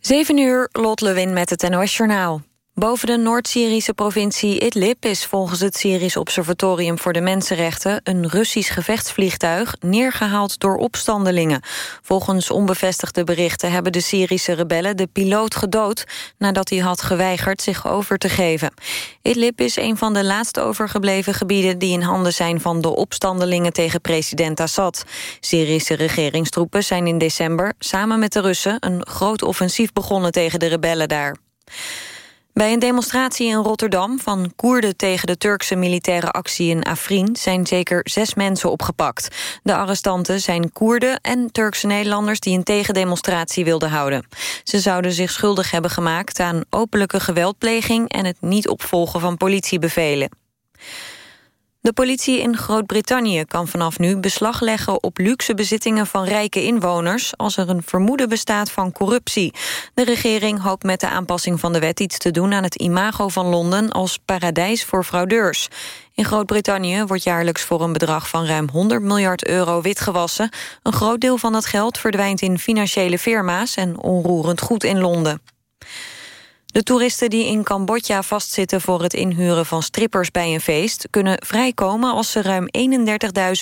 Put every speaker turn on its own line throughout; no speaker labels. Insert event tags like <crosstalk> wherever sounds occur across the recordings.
7 uur, Lot Lewin met het NOS Journaal. Boven de Noord-Syrische provincie Idlib is volgens het Syrisch Observatorium voor de Mensenrechten een Russisch gevechtsvliegtuig neergehaald door opstandelingen. Volgens onbevestigde berichten hebben de Syrische rebellen de piloot gedood nadat hij had geweigerd zich over te geven. Idlib is een van de laatst overgebleven gebieden die in handen zijn van de opstandelingen tegen president Assad. Syrische regeringstroepen zijn in december samen met de Russen een groot offensief begonnen tegen de rebellen daar. Bij een demonstratie in Rotterdam van Koerden tegen de Turkse militaire actie in Afrin zijn zeker zes mensen opgepakt. De arrestanten zijn Koerden en Turkse Nederlanders die een tegendemonstratie wilden houden. Ze zouden zich schuldig hebben gemaakt aan openlijke geweldpleging en het niet opvolgen van politiebevelen. De politie in Groot-Brittannië kan vanaf nu beslag leggen op luxe bezittingen van rijke inwoners als er een vermoeden bestaat van corruptie. De regering hoopt met de aanpassing van de wet iets te doen aan het imago van Londen als paradijs voor fraudeurs. In Groot-Brittannië wordt jaarlijks voor een bedrag van ruim 100 miljard euro witgewassen. Een groot deel van dat geld verdwijnt in financiële firma's en onroerend goed in Londen. De toeristen die in Cambodja vastzitten voor het inhuren van strippers bij een feest... kunnen vrijkomen als ze ruim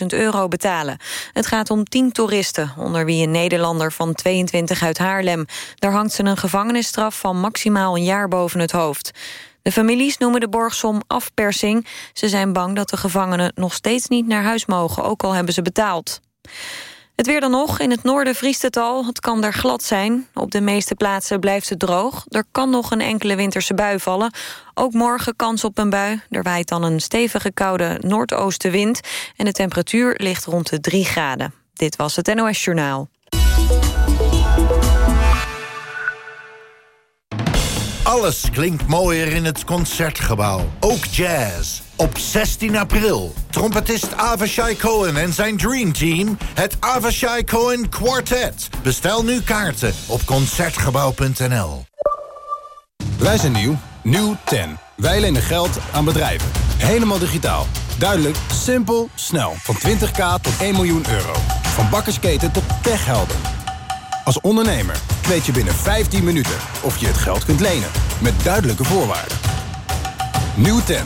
31.000 euro betalen. Het gaat om 10 toeristen, onder wie een Nederlander van 22 uit Haarlem. Daar hangt ze een gevangenisstraf van maximaal een jaar boven het hoofd. De families noemen de borgsom afpersing. Ze zijn bang dat de gevangenen nog steeds niet naar huis mogen, ook al hebben ze betaald. Het weer dan nog. In het noorden vriest het al. Het kan daar glad zijn. Op de meeste plaatsen blijft het droog. Er kan nog een enkele winterse bui vallen. Ook morgen kans op een bui. Er waait dan een stevige koude noordoostenwind. En de temperatuur ligt rond de 3 graden. Dit was het NOS Journaal.
Alles klinkt mooier in het Concertgebouw. Ook jazz. Op 16 april. Trompetist Avashai Cohen en zijn Dream Team. Het Avashai Cohen Quartet. Bestel nu kaarten op Concertgebouw.nl.
Wij zijn nieuw. Nieuw 10. Wij lenen geld aan bedrijven. Helemaal digitaal. Duidelijk, simpel, snel. Van 20k tot 1 miljoen euro. Van bakkersketen tot techhelden. Als ondernemer weet je binnen 15 minuten of je het geld kunt lenen. Met duidelijke voorwaarden. Nieuw 10.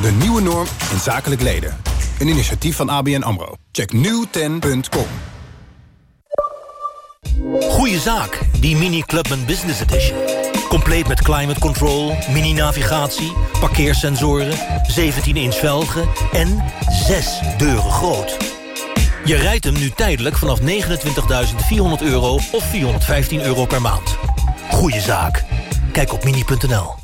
De nieuwe norm in zakelijk leden. Een initiatief van ABN AMRO. Check nieuwten.com.
Goeie zaak, die Mini Clubman Business Edition. Compleet met climate control, mini-navigatie, parkeersensoren... 17-inch velgen en 6 deuren groot. Je rijdt hem nu tijdelijk vanaf 29.400 euro of 415 euro per maand. Goeie zaak. Kijk op mini.nl.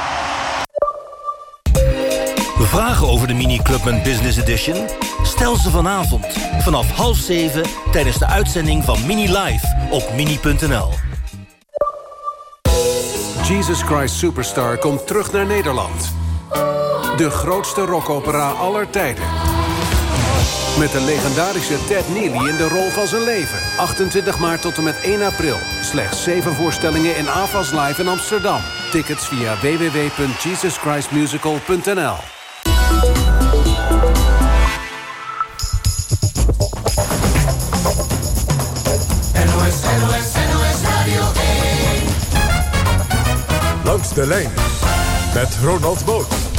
Vragen over de Mini Clubman Business Edition? Stel ze vanavond vanaf half zeven tijdens de uitzending van Mini Live op mini.nl.
Jesus Christ Superstar komt terug naar Nederland. De grootste rockopera aller tijden. Met de legendarische Ted Neely in de rol van zijn leven. 28 maart tot en met 1 april. Slechts 7 voorstellingen in AFAS Live in Amsterdam. Tickets via www.jesuschristmusical.nl
De lijn met Ronald Boot.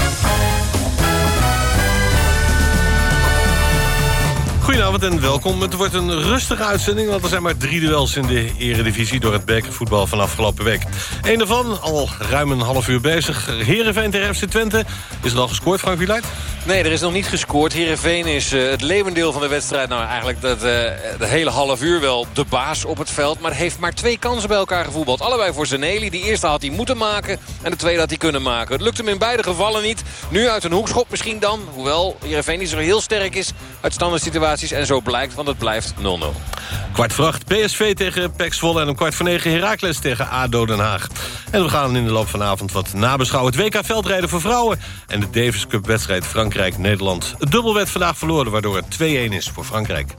Goedenavond en welkom. Het wordt een rustige uitzending... want er zijn maar drie duels in de eredivisie... door het bekervoetbal van afgelopen week. Eén daarvan, al ruim een half uur bezig. Heerenveen tegen FC Twente. Is er al gescoord, Frank Wieluid?
Nee, er is nog niet gescoord. Heerenveen is uh, het levendeel van de wedstrijd. Nou, eigenlijk dat, uh, de hele half uur wel de baas op het veld. Maar heeft maar twee kansen bij elkaar gevoetbald. Allebei voor Zaneli. Die eerste had hij moeten maken. En de tweede had hij kunnen maken. Het lukt hem in beide gevallen niet. Nu uit een hoekschop misschien dan. Hoewel Heerenveen niet zo heel sterk is. Uit standaard En zo blijkt, want het blijft 0-0.
Kwart vracht PSV tegen PEC Zwolle... en om kwart voor negen Heracles tegen ADO Den Haag. En we gaan in de loop van de avond wat nabeschouwen. Het WK veldrijden voor vrouwen en de Davis Cup wedstrijd Frankrijk-Nederland. Het dubbel werd vandaag verloren, waardoor het 2-1 is voor Frankrijk.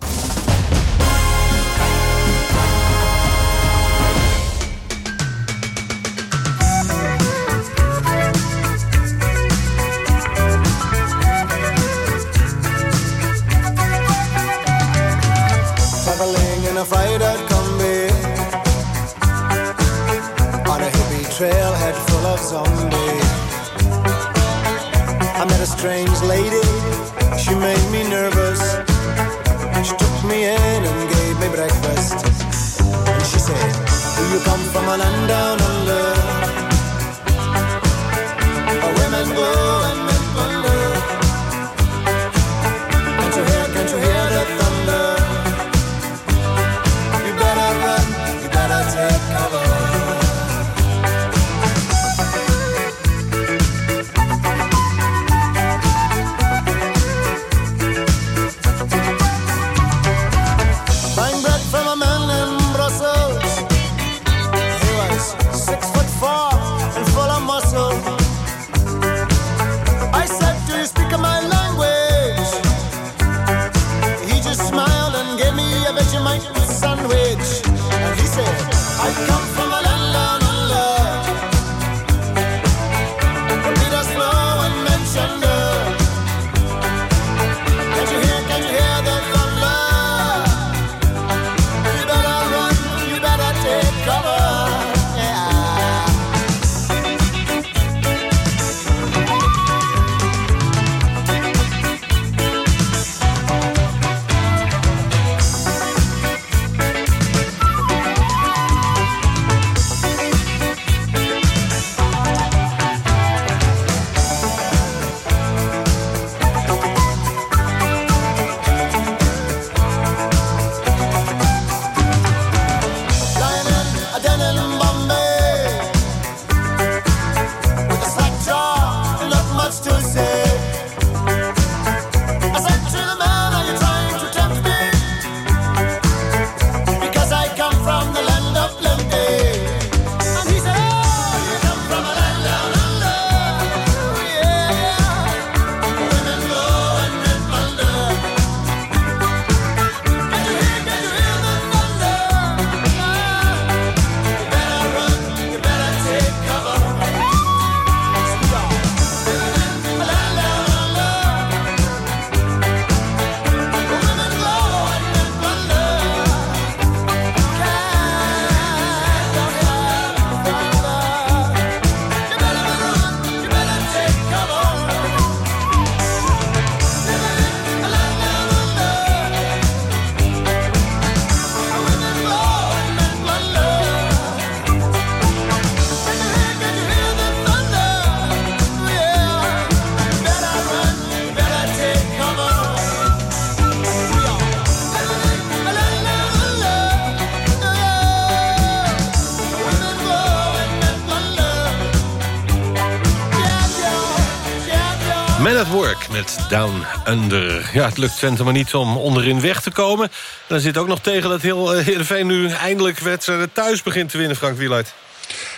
Ja, het lukt Twente maar niet om onderin weg te komen. En dan zit ook nog tegen dat heel uh, Heerenveen nu eindelijk wedstrijden thuis begint te winnen, Frank Wieluid.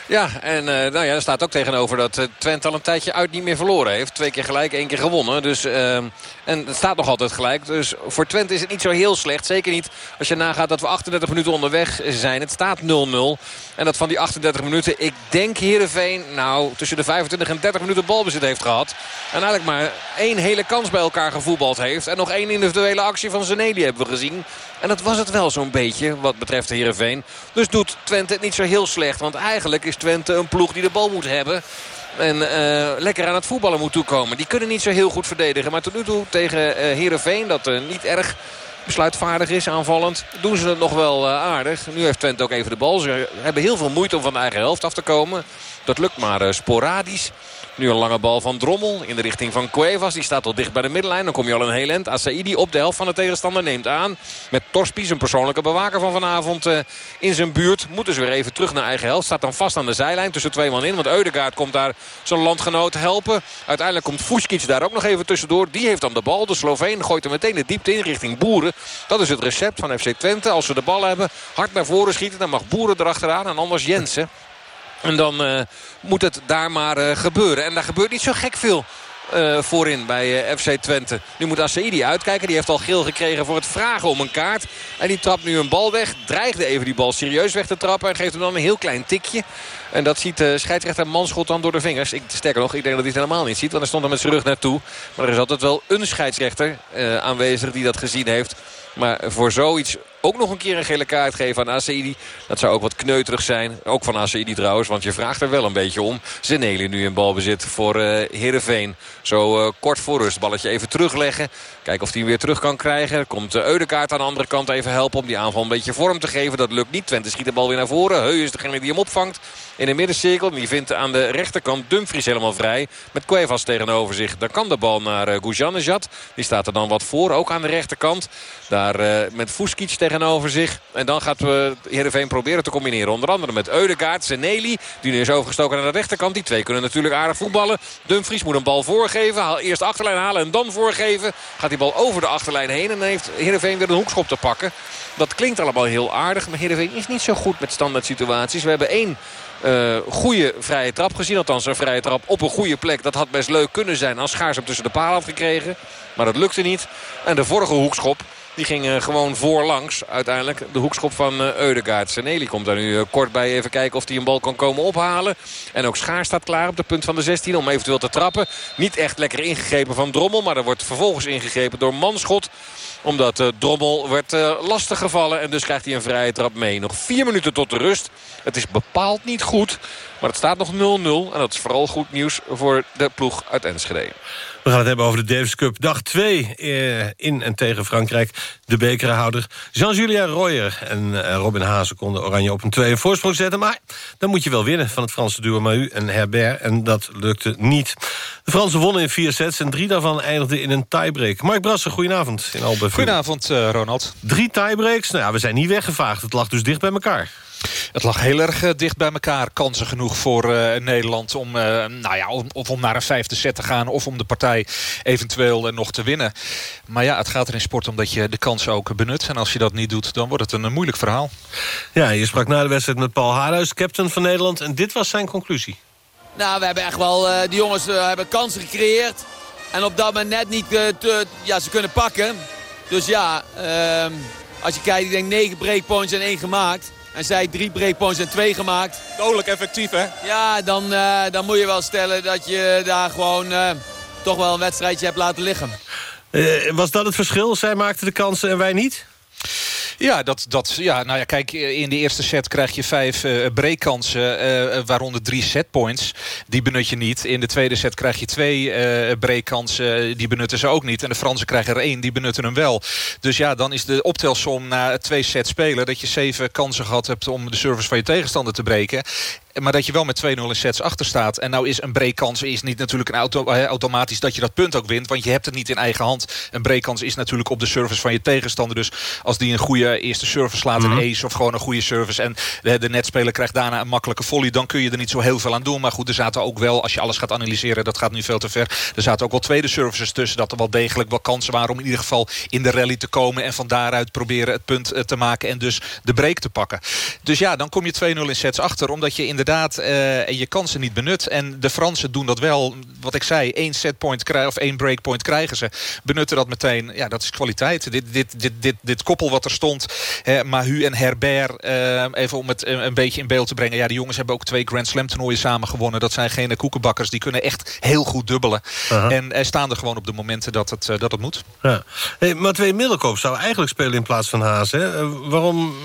Ja, en uh, nou ja, er staat ook tegenover dat uh, Twente al een tijdje uit niet meer verloren heeft. Twee keer gelijk, één keer gewonnen. Dus, uh, en het staat nog altijd gelijk. Dus voor Twente is het niet zo heel slecht. Zeker niet als je nagaat dat we 38 minuten onderweg zijn. Het staat 0-0. En dat van die 38 minuten, ik denk Heerenveen... nou, tussen de 25 en 30 minuten balbezit heeft gehad. En eigenlijk maar één hele kans bij elkaar gevoetbald heeft. En nog één individuele actie van Zeneli hebben we gezien. En dat was het wel zo'n beetje wat betreft Heerenveen. Dus doet Twente het niet zo heel slecht. Want eigenlijk is Twente een ploeg die de bal moet hebben. En uh, lekker aan het voetballen moet toekomen. Die kunnen niet zo heel goed verdedigen. Maar tot nu toe tegen uh, Heerenveen, dat uh, niet erg besluitvaardig is aanvallend, doen ze het nog wel aardig. Nu heeft Twente ook even de bal. Ze hebben heel veel moeite om van de eigen helft af te komen. Dat lukt maar sporadisch. Nu een lange bal van Drommel in de richting van Cuevas. Die staat al dicht bij de middenlijn. Dan kom je al een heel eind. Asaidi op de helft van de tegenstander neemt aan. Met Torspies, een persoonlijke bewaker van vanavond uh, in zijn buurt. Moet dus weer even terug naar eigen helft. Staat dan vast aan de zijlijn tussen twee man in. Want Eudegaard komt daar zijn landgenoot helpen. Uiteindelijk komt Fuskic daar ook nog even tussendoor. Die heeft dan de bal. De Sloveen gooit er meteen de diepte in richting Boeren. Dat is het recept van FC Twente. Als ze de bal hebben, hard naar voren schieten. Dan mag Boeren erachteraan en anders Jensen. En dan uh, moet het daar maar uh, gebeuren. En daar gebeurt niet zo gek veel. Uh, voorin bij FC Twente. Nu moet Asaidi uitkijken. Die heeft al geel gekregen voor het vragen om een kaart. En die trapt nu een bal weg. Dreigde even die bal serieus weg te trappen. En geeft hem dan een heel klein tikje. En dat ziet uh, scheidsrechter Manschot dan door de vingers. Ik, sterker nog, ik denk dat hij het helemaal niet ziet. Want hij stond er met zijn rug naartoe. Maar er is altijd wel een scheidsrechter aanwezig die dat gezien heeft. Maar voor zoiets ook nog een keer een gele kaart geven aan Asaidi. Dat zou ook wat kneuterig zijn. Ook van Asaidi trouwens, want je vraagt er wel een beetje om. Zeneli nu in balbezit voor uh, Heerenveen. Zo uh, kort voor rust. Balletje even terugleggen. Kijken of hij hem weer terug kan krijgen. Komt uh, Eudekaart aan de andere kant even helpen om die aanval een beetje vorm te geven. Dat lukt niet. Twente schiet de bal weer naar voren. Heu is degene die hem opvangt in de middencirkel. Die vindt aan de rechterkant Dumfries helemaal vrij. Met Cuevas tegenover zich. Dan kan de bal naar uh. Die staat er dan wat voor. Ook aan de rechterkant. Daar met Fuskic tegenover zich. En dan gaat uh, Heerenveen proberen te combineren. Onder andere met Eudegaard, Zeneli. Die nu is overgestoken naar de rechterkant. Die twee kunnen natuurlijk aardig voetballen. Dumfries moet een bal voorgeven. Eerst de achterlijn halen en dan voorgeven. Gaat die bal over de achterlijn heen. En dan heeft Heerenveen weer een hoekschop te pakken. Dat klinkt allemaal heel aardig. Maar Heerenveen is niet zo goed met standaard situaties. We hebben één uh, goede vrije trap gezien. Althans een vrije trap op een goede plek. Dat had best leuk kunnen zijn als Schaars hem tussen de palen had gekregen. Maar dat lukte niet. En de vorige hoekschop die ging gewoon voorlangs. Uiteindelijk de hoekschop van uh, Eudegaard. Seneli komt daar nu uh, kort bij even kijken of hij een bal kan komen ophalen. En ook Schaar staat klaar op de punt van de 16 om eventueel te trappen. Niet echt lekker ingegrepen van Drommel. Maar er wordt vervolgens ingegrepen door Manschot omdat uh, Drommel werd lastig gevallen. En dus krijgt hij een vrije trap mee. Nog vier minuten tot de rust. Het is bepaald niet goed. Maar het staat nog 0-0. En dat is vooral goed nieuws voor de ploeg uit Enschede.
We gaan het hebben over de Davis Cup. Dag 2 eh, in en tegen Frankrijk. De bekerhouder Jean-Julien Royer en eh, Robin Hazen konden Oranje op een 2 voorsprong zetten. Maar dan moet je wel winnen van het Franse duo Mahu en Herbert. En dat lukte niet. De Fransen wonnen in vier sets en drie daarvan eindigden in een tiebreak. Mark Brassen, goedenavond in Albe.
Goedenavond, uh, Ronald.
Drie tiebreaks. Nou ja, we zijn niet weggevaagd. Het lag dus dicht bij elkaar.
Het lag heel erg uh, dicht bij elkaar. Kansen genoeg voor uh, Nederland om, uh, nou ja, om, of om naar een vijfde set te gaan... of om de partij eventueel nog te winnen. Maar ja, het gaat er in sport om dat je de kansen ook benut. En als je dat niet doet, dan wordt het een, moeilijk verhaal.
Ja, je sprak na de wedstrijd met Paul Haarhuis, captain van Nederland. En dit was zijn conclusie.
Nou, we hebben echt wel... die jongens hebben kansen gecreëerd. En op dat moment net niet te, ja, ze kunnen pakken. Dus ja, ehm, als je kijkt, ik denk negen breakpoints en één gemaakt... En zij drie breakpoints en twee gemaakt.
Dodelijk effectief, hè?
Ja, dan, uh, dan moet je wel stellen dat je daar gewoon uh, toch wel een wedstrijdje hebt laten liggen.
Uh, was dat het verschil? Zij maakten de kansen en wij niet?
Ja, dat, dat, ja, nou ja, kijk, in de eerste set krijg je vijf uh, breakkansen, uh, waaronder drie setpoints. Die benut je niet. In de tweede set krijg je twee uh, breakkansen, die benutten ze ook niet. En de Fransen krijgen er één, die benutten hem wel. Dus ja, dan is de optelsom na twee sets spelen... dat je zeven kansen gehad hebt om de service van je tegenstander te breken. Maar dat je wel met 2-0 in sets achter staat. En nou is een breakkans is niet natuurlijk een auto, automatisch dat je dat punt ook wint. Want je hebt het niet in eigen hand. Een breakkans is natuurlijk op de service van je tegenstander. Dus als die een goede eerste service slaat, een
Mhm.
ace of gewoon een goede service... en de, de netspeler krijgt daarna een makkelijke volley... dan kun je er niet zo heel veel aan doen. Maar goed, er zaten ook wel, als je alles gaat analyseren... dat gaat nu veel te ver. Er zaten ook wel tweede services tussen... dat er wel degelijk wel kansen waren om in ieder geval in de rally te komen... en van daaruit proberen het punt eh, te maken en dus de break te pakken. Dus ja, dan kom je 2-0 in sets achter... omdat je inderdaad uh, je kansen niet benut. En de Fransen doen dat wel. Wat ik zei, één setpoint krijgen of één breakpoint krijgen ze. Benutten dat meteen. Ja, dat is kwaliteit. Dit, dit, dit, dit, dit koppel wat er stond. Eh, Mahu en Herbert. Eh, even om het een beetje in beeld te brengen. Ja, die jongens hebben ook twee Grand Slam toernooien samen gewonnen. Dat zijn geen koekenbakkers. Die kunnen echt heel goed dubbelen. Uh -huh. En staan er gewoon op de momenten dat het, dat het moet.
Ja. Hey, Matwee Middelkoop zou eigenlijk spelen in plaats van Haas. Hè? waarom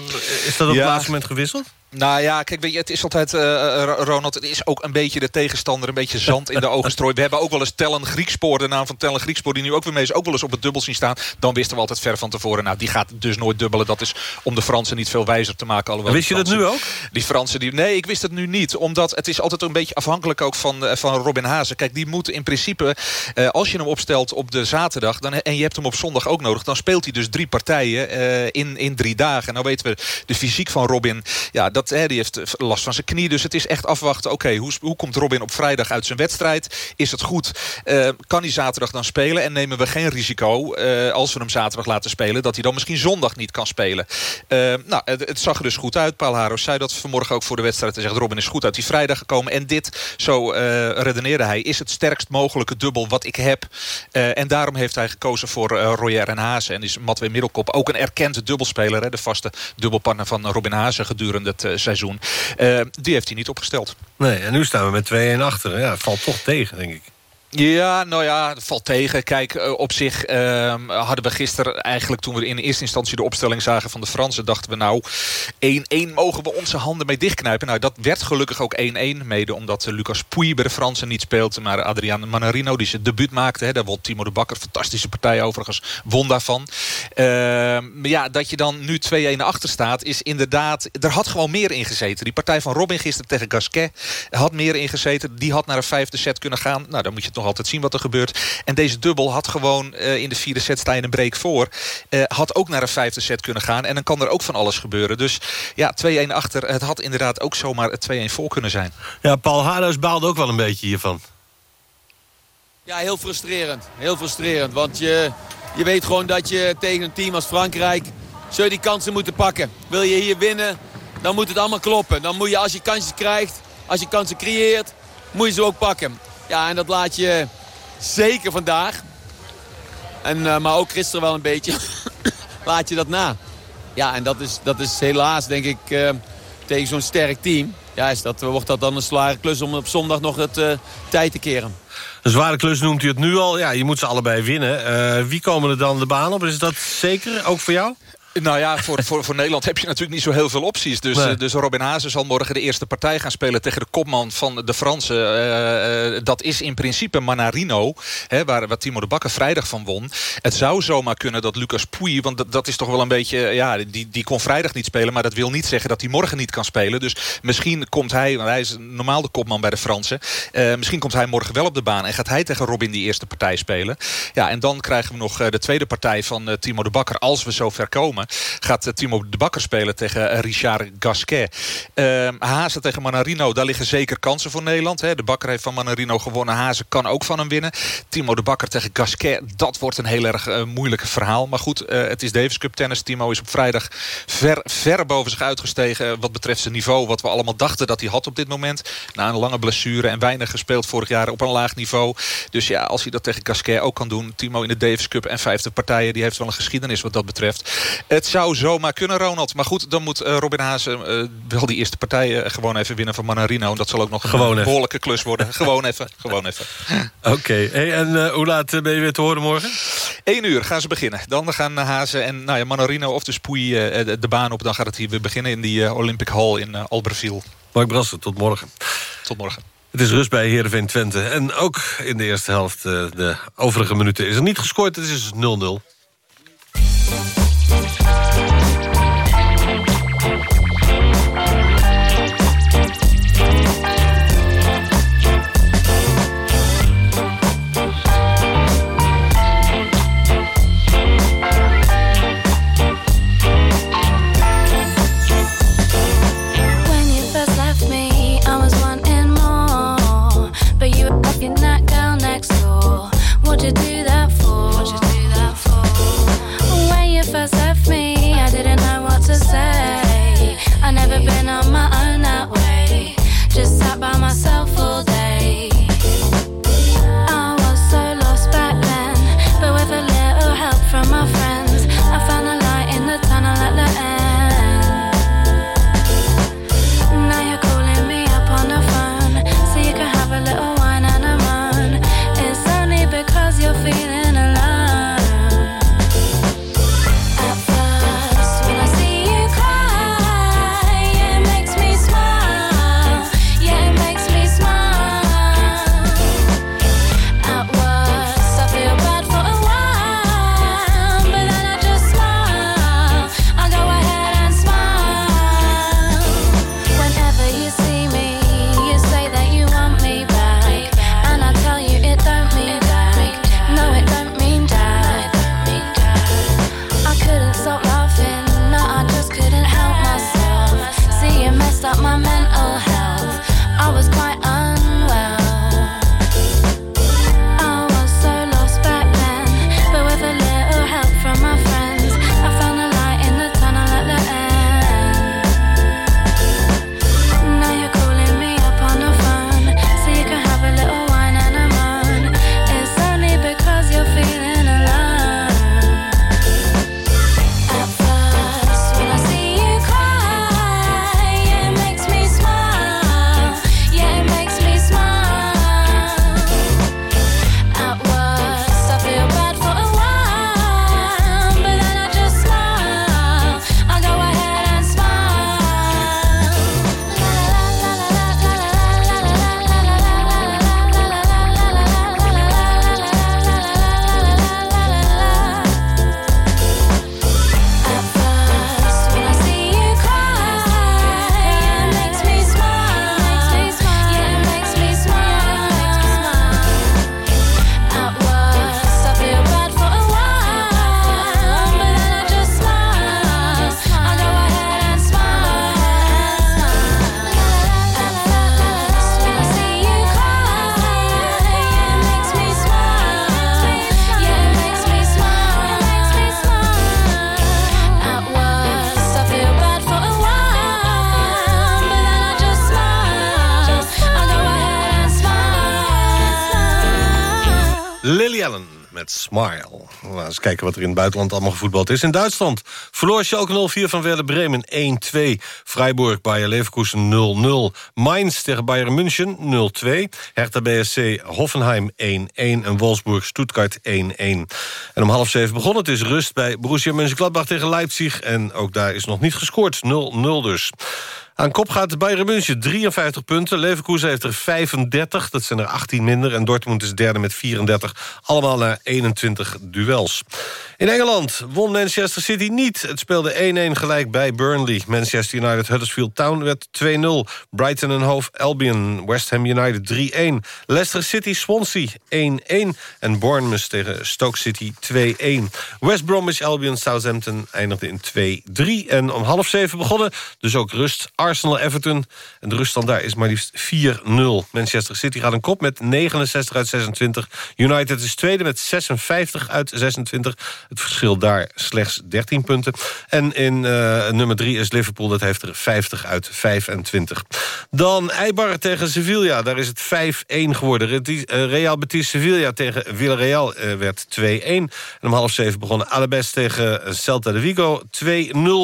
is dat op het
Ja.
laatste moment gewisseld?
Nou ja, kijk, weet je, het is altijd, uh, Ronald, het is ook een beetje de tegenstander, een beetje zand in de <laughs> ogen strooien. We hebben ook wel eens Tellen Griekspoor, de naam van Tellen Griekspoor, die nu ook weer mee is, ook wel eens op het dubbel zien staan. Dan wisten we altijd ver van tevoren, nou, die gaat dus nooit dubbelen. Dat is om de Fransen niet veel wijzer te maken.
Alhoewel wist je dat nu ook?
Die Fransen, die, nee, ik wist het nu niet. Omdat het is altijd een beetje afhankelijk ook van, van Robin Hazen. Kijk, die moet in principe, uh, als je hem opstelt op de zaterdag, dan, en je hebt hem op zondag ook nodig, dan speelt hij dus drie partijen in, in drie dagen. Nou weten we, de fysiek van Robin, ja, dat, die heeft last van zijn knie. Dus het is echt afwachten. Oké, hoe, hoe komt Robin op vrijdag uit zijn wedstrijd? Is het goed? Uh, kan hij zaterdag dan spelen? En nemen we geen risico, uh, als we hem zaterdag laten spelen... dat hij dan misschien zondag niet kan spelen? Nou, het, het, zag er dus goed uit. Paul Haros zei dat vanmorgen ook voor de wedstrijd. Hij zegt, Robin is goed uit die vrijdag gekomen. En dit, zo redeneerde hij, is het sterkst mogelijke dubbel wat ik heb. en daarom heeft hij gekozen voor Royer en Hazen. En is Matwee Middelkop ook een erkende dubbelspeler. Hè, de vaste dubbelpartner van Robin Hazen gedurende het seizoen. Uh, die heeft hij niet opgesteld.
Nee, en nu staan we met 2-1 achter. Ja, valt toch tegen, denk ik.
Ja, nou ja, dat valt tegen. Kijk, eh, op zich uh, hadden we gisteren eigenlijk... toen we in eerste instantie de opstelling zagen van de Fransen... dachten we nou, 1-1 mogen we onze handen mee dichtknijpen. Nou, dat werd gelukkig ook 1-1. Mede omdat uh, Lucas Pouille bij de Fransen niet speelt... maar Adriaan Manarino die zijn debuut maakte. Hè, daar won Timo de Bakker, fantastische partij overigens, won daarvan. Ehm, maar ja, dat je dan nu 2-1 achter staat... is inderdaad, er had gewoon meer ingezeten. Die partij van Robin gisteren tegen Gasquet had meer ingezeten. Die had naar een vijfde set kunnen gaan. Nou, dan moet je het nog altijd zien wat er gebeurt. En deze dubbel had gewoon uh, in de vierde set sta je een break voor. Uh, had ook naar een vijfde set kunnen gaan. En dan kan er ook van alles gebeuren. Dus ja, 2-1 achter. Het had inderdaad ook zomaar 2-1 voor kunnen zijn.
Ja, Paul Haarhuis baalde ook wel een beetje hiervan.
Ja, heel frustrerend. Heel frustrerend. Want je, je weet gewoon dat je tegen een team als Frankrijk... zul je die kansen moeten pakken. Wil je hier winnen, dan moet het allemaal kloppen. Dan moet je, als je kansen krijgt, als je kansen creëert... moet je ze ook pakken. Ja, en dat laat je zeker vandaag. En, uh, maar ook gisteren wel een beetje. <coughs> laat je dat na. Ja, en dat is, dat is helaas, denk ik, uh, tegen zo'n sterk team. Ja, is dat, wordt dat dan een zware klus om op zondag nog het uh, tijd te keren.
Een zware klus noemt u het nu al. Ja, je moet ze allebei winnen. wie komen er dan de baan op? Is dat zeker, ook voor jou?
Nou ja, voor, voor, voor Nederland heb je natuurlijk niet zo heel veel opties. Dus, nee. dus Robin Hazen zal morgen de eerste partij gaan spelen... tegen de kopman van de Fransen. Uh, uh, dat is in principe Manarino, hè, waar, waar Timo de Bakker vrijdag van won. Het zou zomaar kunnen dat Lucas Pouille... want dat, dat is toch wel een beetje... ja, die, die kon vrijdag niet spelen... maar dat wil niet zeggen dat hij morgen niet kan spelen. Dus misschien komt hij... want hij is normaal de kopman bij de Fransen... Uh, misschien komt hij morgen wel op de baan... en gaat hij tegen Robin die eerste partij spelen. Ja, en dan krijgen we nog de tweede partij van Timo de Bakker... als we zover komen gaat Timo de Bakker spelen tegen Richard Gasquet. Uh, Hazen tegen Manarino, daar liggen zeker kansen voor Nederland. Hè. De Bakker heeft van Manarino gewonnen. Hazen kan ook van hem winnen. Timo de Bakker tegen Gasquet, dat wordt een heel erg uh, moeilijk verhaal. Maar goed, het is Davis Cup tennis. Timo is op vrijdag ver, ver boven zich uitgestegen... wat betreft zijn niveau, wat we allemaal dachten dat hij had op dit moment. Na een lange blessure en weinig gespeeld vorig jaar op een laag niveau. Dus ja, als hij dat tegen Gasquet ook kan doen... Timo in de Davis Cup en vijfde partijen... die heeft wel een geschiedenis wat dat betreft. Het zou zomaar kunnen, Ronald. Maar goed, dan moet uh, Robin Haase uh, wel die eerste partij uh, gewoon even winnen van Manarino. En dat zal ook nog
gewoon
een behoorlijke klus worden. <laughs> gewoon even, gewoon even.
Oké, okay. hey, en hoe laat ben je weer te horen morgen?
Eén uur gaan ze beginnen. Dan gaan Haase en nou ja, Manarino of de Spoei de, de baan op. Dan gaat het hier weer beginnen in die Olympic Hall in Albertville.
Mark Brassen, tot morgen.
Tot morgen.
Het is rust bij Heerenveen Twente. En ook in de eerste helft, de overige minuten, is er niet gescoord. Het is 0-0. Laten eens kijken wat er in het buitenland allemaal gevoetbald is. In Duitsland verloor Schalke 04 van Werder Bremen 1-2. Freiburg, Bayer Leverkusen 0-0. Mainz tegen Bayern München 0-2. Hertha BSC Hoffenheim 1-1. En Wolfsburg Stuttgart 1-1. En om half zeven begon het is rust bij Borussia Mönchengladbach tegen Leipzig. En ook daar is nog niet gescoord. 0-0 dus. Aan kop gaat Bayern München, 53 punten. Leverkusen heeft er 35, dat zijn er 18 minder. En Dortmund is derde met 34. Allemaal na 21 duels. In Engeland won Manchester City niet. Het speelde 1-1 gelijk bij Burnley. Manchester United Huddersfield Town werd 2-0. Brighton en Hove Albion West Ham United 3-1. Leicester City Swansea 1-1. En Bournemouth tegen Stoke City 2-1. West Bromwich Albion Southampton eindigde in 2-3. En om half zeven begonnen, dus ook rust... Arsenal-Everton. En de ruststand daar is maar liefst 4-0. Manchester City gaat een kop met 69 uit 26. United is tweede met 56 uit 26. Het verschil daar slechts 13 punten. En in uh, nummer 3 is Liverpool, dat heeft er 50 uit 25. Dan Eibar tegen Sevilla, daar is het 5-1 geworden. Uh, Real Betis Sevilla tegen Villarreal uh, werd 2-1. En om half zeven begonnen Alabes tegen Celta de Vigo.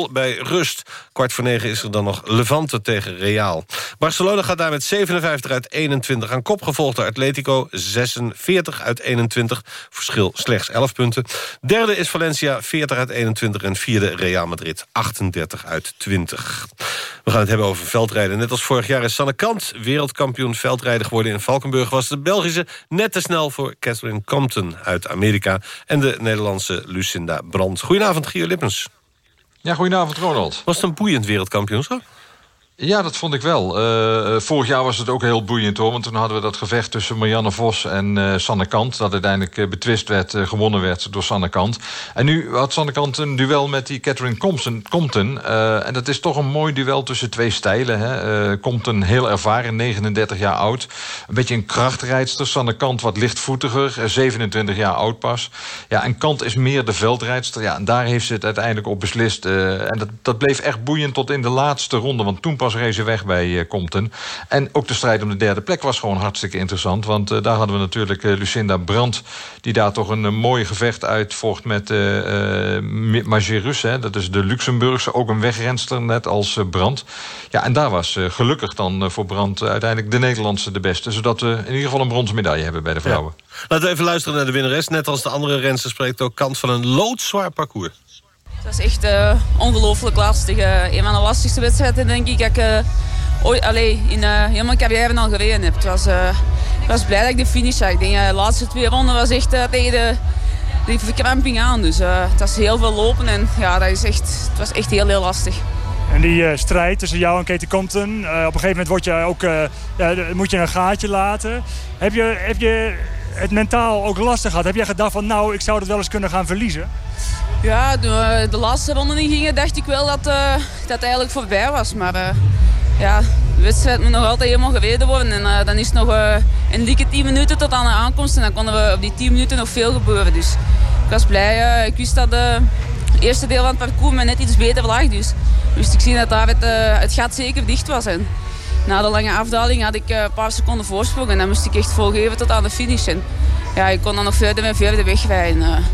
2-0 bij rust. Kwart voor negen is er dan nog Levante tegen Real. Barcelona gaat daar met 57 uit 21 aan kop, gevolgd door Atletico 46 uit 21. Verschil slechts 11 punten. Derde is Valencia 40 uit 21 en vierde Real Madrid 38 uit 20. We gaan het hebben over veldrijden. Net als vorig jaar is Sanne Kant wereldkampioen veldrijden geworden in Valkenburg... was de Belgische net te snel voor Catherine Compton uit Amerika... en de Nederlandse Lucinda Brandt. Goedenavond, Gio Lippens.
Ja, goedenavond, Ronald.
Was het een boeiend wereldkampioenschap?
Ja, dat vond ik wel. Uh, vorig jaar was het ook heel boeiend hoor. Want toen hadden we dat gevecht tussen Marianne Vos en uh, Sanne Kant. Dat uiteindelijk betwist werd, gewonnen werd door Sanne Kant. En nu had Sanne Kant een duel met die Catherine Compton. Compton en dat is toch een mooi duel tussen twee stijlen. Hè? Compton heel ervaren, 39 jaar oud. Een beetje een krachtrijdster. Sanne Kant wat lichtvoetiger, 27 jaar oud pas. Ja, en Kant is meer de veldrijdster. Ja, en daar heeft ze het uiteindelijk op beslist. en dat, dat bleef echt boeiend tot in de laatste ronde. Want toen pas was race weg bij uh, Compton. En ook de strijd om de derde plek was gewoon hartstikke interessant. Want uh, daar hadden we natuurlijk uh, Lucinda Brandt... die daar toch een, mooi gevecht uitvocht met uh, Majerus. Dat is de Luxemburgse, ook een wegrenster net als Brandt. Ja, en daar was gelukkig dan voor Brandt uiteindelijk de Nederlandse de beste. Zodat we in ieder geval een bronzen medaille hebben bij de vrouwen.
Laten we even luisteren naar de winnares. Net als de andere renster spreekt ook kant van een loodzwaar parcours.
Het was echt uh, ongelooflijk lastig. Een van de lastigste wedstrijden denk ik dat ik uh, ooit, allee, in heel mijn carrière al gereden heb. Het was, was blij dat ik de finish zag. Ik denk, de laatste twee ronden was echt tegen de, de verkramping aan. Dus het was heel veel lopen en ja, dat is echt, het was echt heel, heel lastig.
En die strijd tussen jou en Katie Compton, op een gegeven moment word je ook, moet je een gaatje laten. Heb je, heb je het mentaal ook lastig gehad? Heb jij gedacht van nou, ik zou het wel eens kunnen gaan verliezen?
Ja, de, de laatste ronde niet gingen, dacht ik wel dat, uh, dat eigenlijk voorbij was. Maar uh, ja, de wedstrijd moet nog altijd helemaal gereden worden. En dan is het nog een dikke 10 minuten tot aan de aankomst. En dan konden we op die 10 minuten nog veel gebeuren. Dus ik was blij. ik wist dat het eerste deel van het parcours me net iets beter lag. Dus, dus ik zie dat daar het, het gat zeker dicht was. En na de lange afdaling had ik een paar seconden voorsprong. En dan moest ik echt volgeven tot aan de finish. En ja, ik kon dan nog verder en verder wegrijden.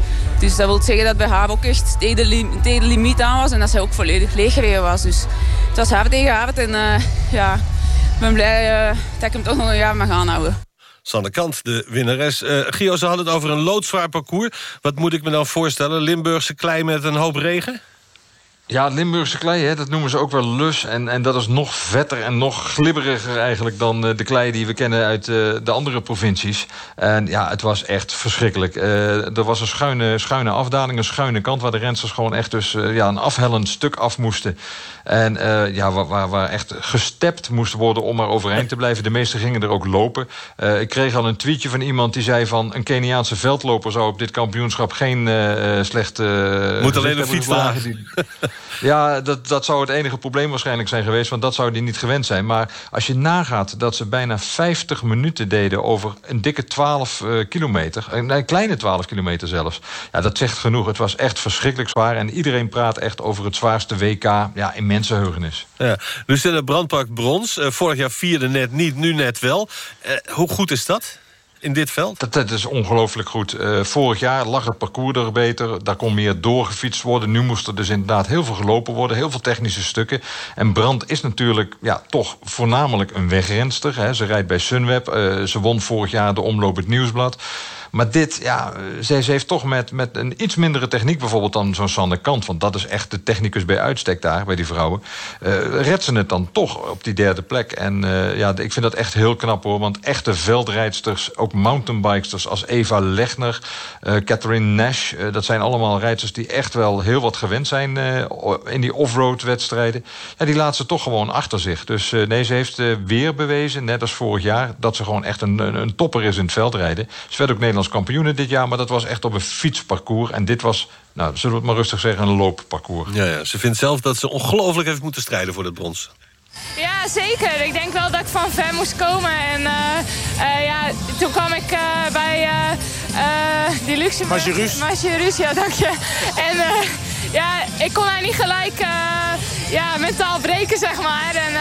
Dus dat wil zeggen dat bij haar ook echt tegen de, tegen de limiet aan was. En dat zij ook volledig leeggereden was. Dus het was haar tegen haar. En uh, ja, ik ben blij uh, dat ik hem toch nog een jaar mag aanhouden.
Sanne Kant, de winnares. Uh, Gio, ze hadden het over een loodzwaar parcours. Wat moet ik me dan voorstellen? Limburgse klei met een hoop regen?
Ja, Limburgse klei, hè, dat noemen ze ook wel lus. En, en dat is nog vetter en nog glibberiger eigenlijk... dan uh, de klei die we kennen uit uh, de andere provincies. En ja, het was echt verschrikkelijk. Uh, er was een schuine, schuine afdaling, een schuine kant... waar de rensters gewoon echt dus ja, een afhellend stuk af moesten. En ja, waar, waar, waar, echt gestept moest worden om er overeind te blijven. De meesten gingen er ook lopen. ik kreeg al een tweetje van iemand die zei van... een Keniaanse veldloper zou op dit kampioenschap geen slechte...
Moet alleen een fiets
Ja, dat, dat zou het enige probleem waarschijnlijk zijn geweest... want dat zou die niet gewend zijn. Maar als je nagaat dat ze bijna 50 minuten deden... over een dikke 12 uh, eh, kilometer, een, een, kleine 12 kilometer zelfs... ja, dat zegt genoeg. Het was echt verschrikkelijk zwaar... en iedereen praat echt over het zwaarste WK ja, in mensenheugenis.
Ja. Lucinda Brandpark brons. Uh, vorig jaar vierde net niet, nu net wel. Uh, hoe goed is dat? in dit veld?
Dat, dat is ongelooflijk goed. Uh, vorig jaar lag het parcours er beter. Daar kon meer doorgefietst worden. Nu moest er dus inderdaad heel veel gelopen worden. Heel veel technische stukken. En Brand is natuurlijk ja, toch voornamelijk een wegrenster. Hè. Ze rijdt bij Sunweb. Uh, ze won vorig jaar de Omloop het Nieuwsblad. Maar dit, ja, ze, heeft toch met, met een iets mindere techniek bijvoorbeeld dan zo'n Sander Kant. Want dat is echt de technicus bij uitstek daar, bij die vrouwen. Uh, ze het dan toch op die derde plek. En uh, ja, ik vind dat echt heel knap hoor. Want echte veldrijdsters, ook mountainbikesters als Eva Legner, uh, Catherine Nash. dat zijn allemaal rijders die echt wel heel wat gewend zijn in die offroad wedstrijden. Ja, die laat ze toch gewoon achter zich. Dus nee, ze heeft weer bewezen, net als vorig jaar, dat ze gewoon echt een, een, een topper is in het veldrijden. Ze werd ook Nederlands kampioenen dit jaar... maar dat was echt op een fietsparcours. En dit was, nou, zullen we het maar rustig zeggen, een loopparcours.
Ja, ja. Ze vindt zelf dat ze ongelooflijk heeft moeten strijden voor het brons.
Ja, zeker. Ik denk wel dat ik van ver moest komen. En uh, uh, ja, toen kwam ik uh, bij die luxe...
Margerus.
Margerus, ja, dank je. En ja, ik kon haar niet gelijk ja, mentaal breken, zeg maar. En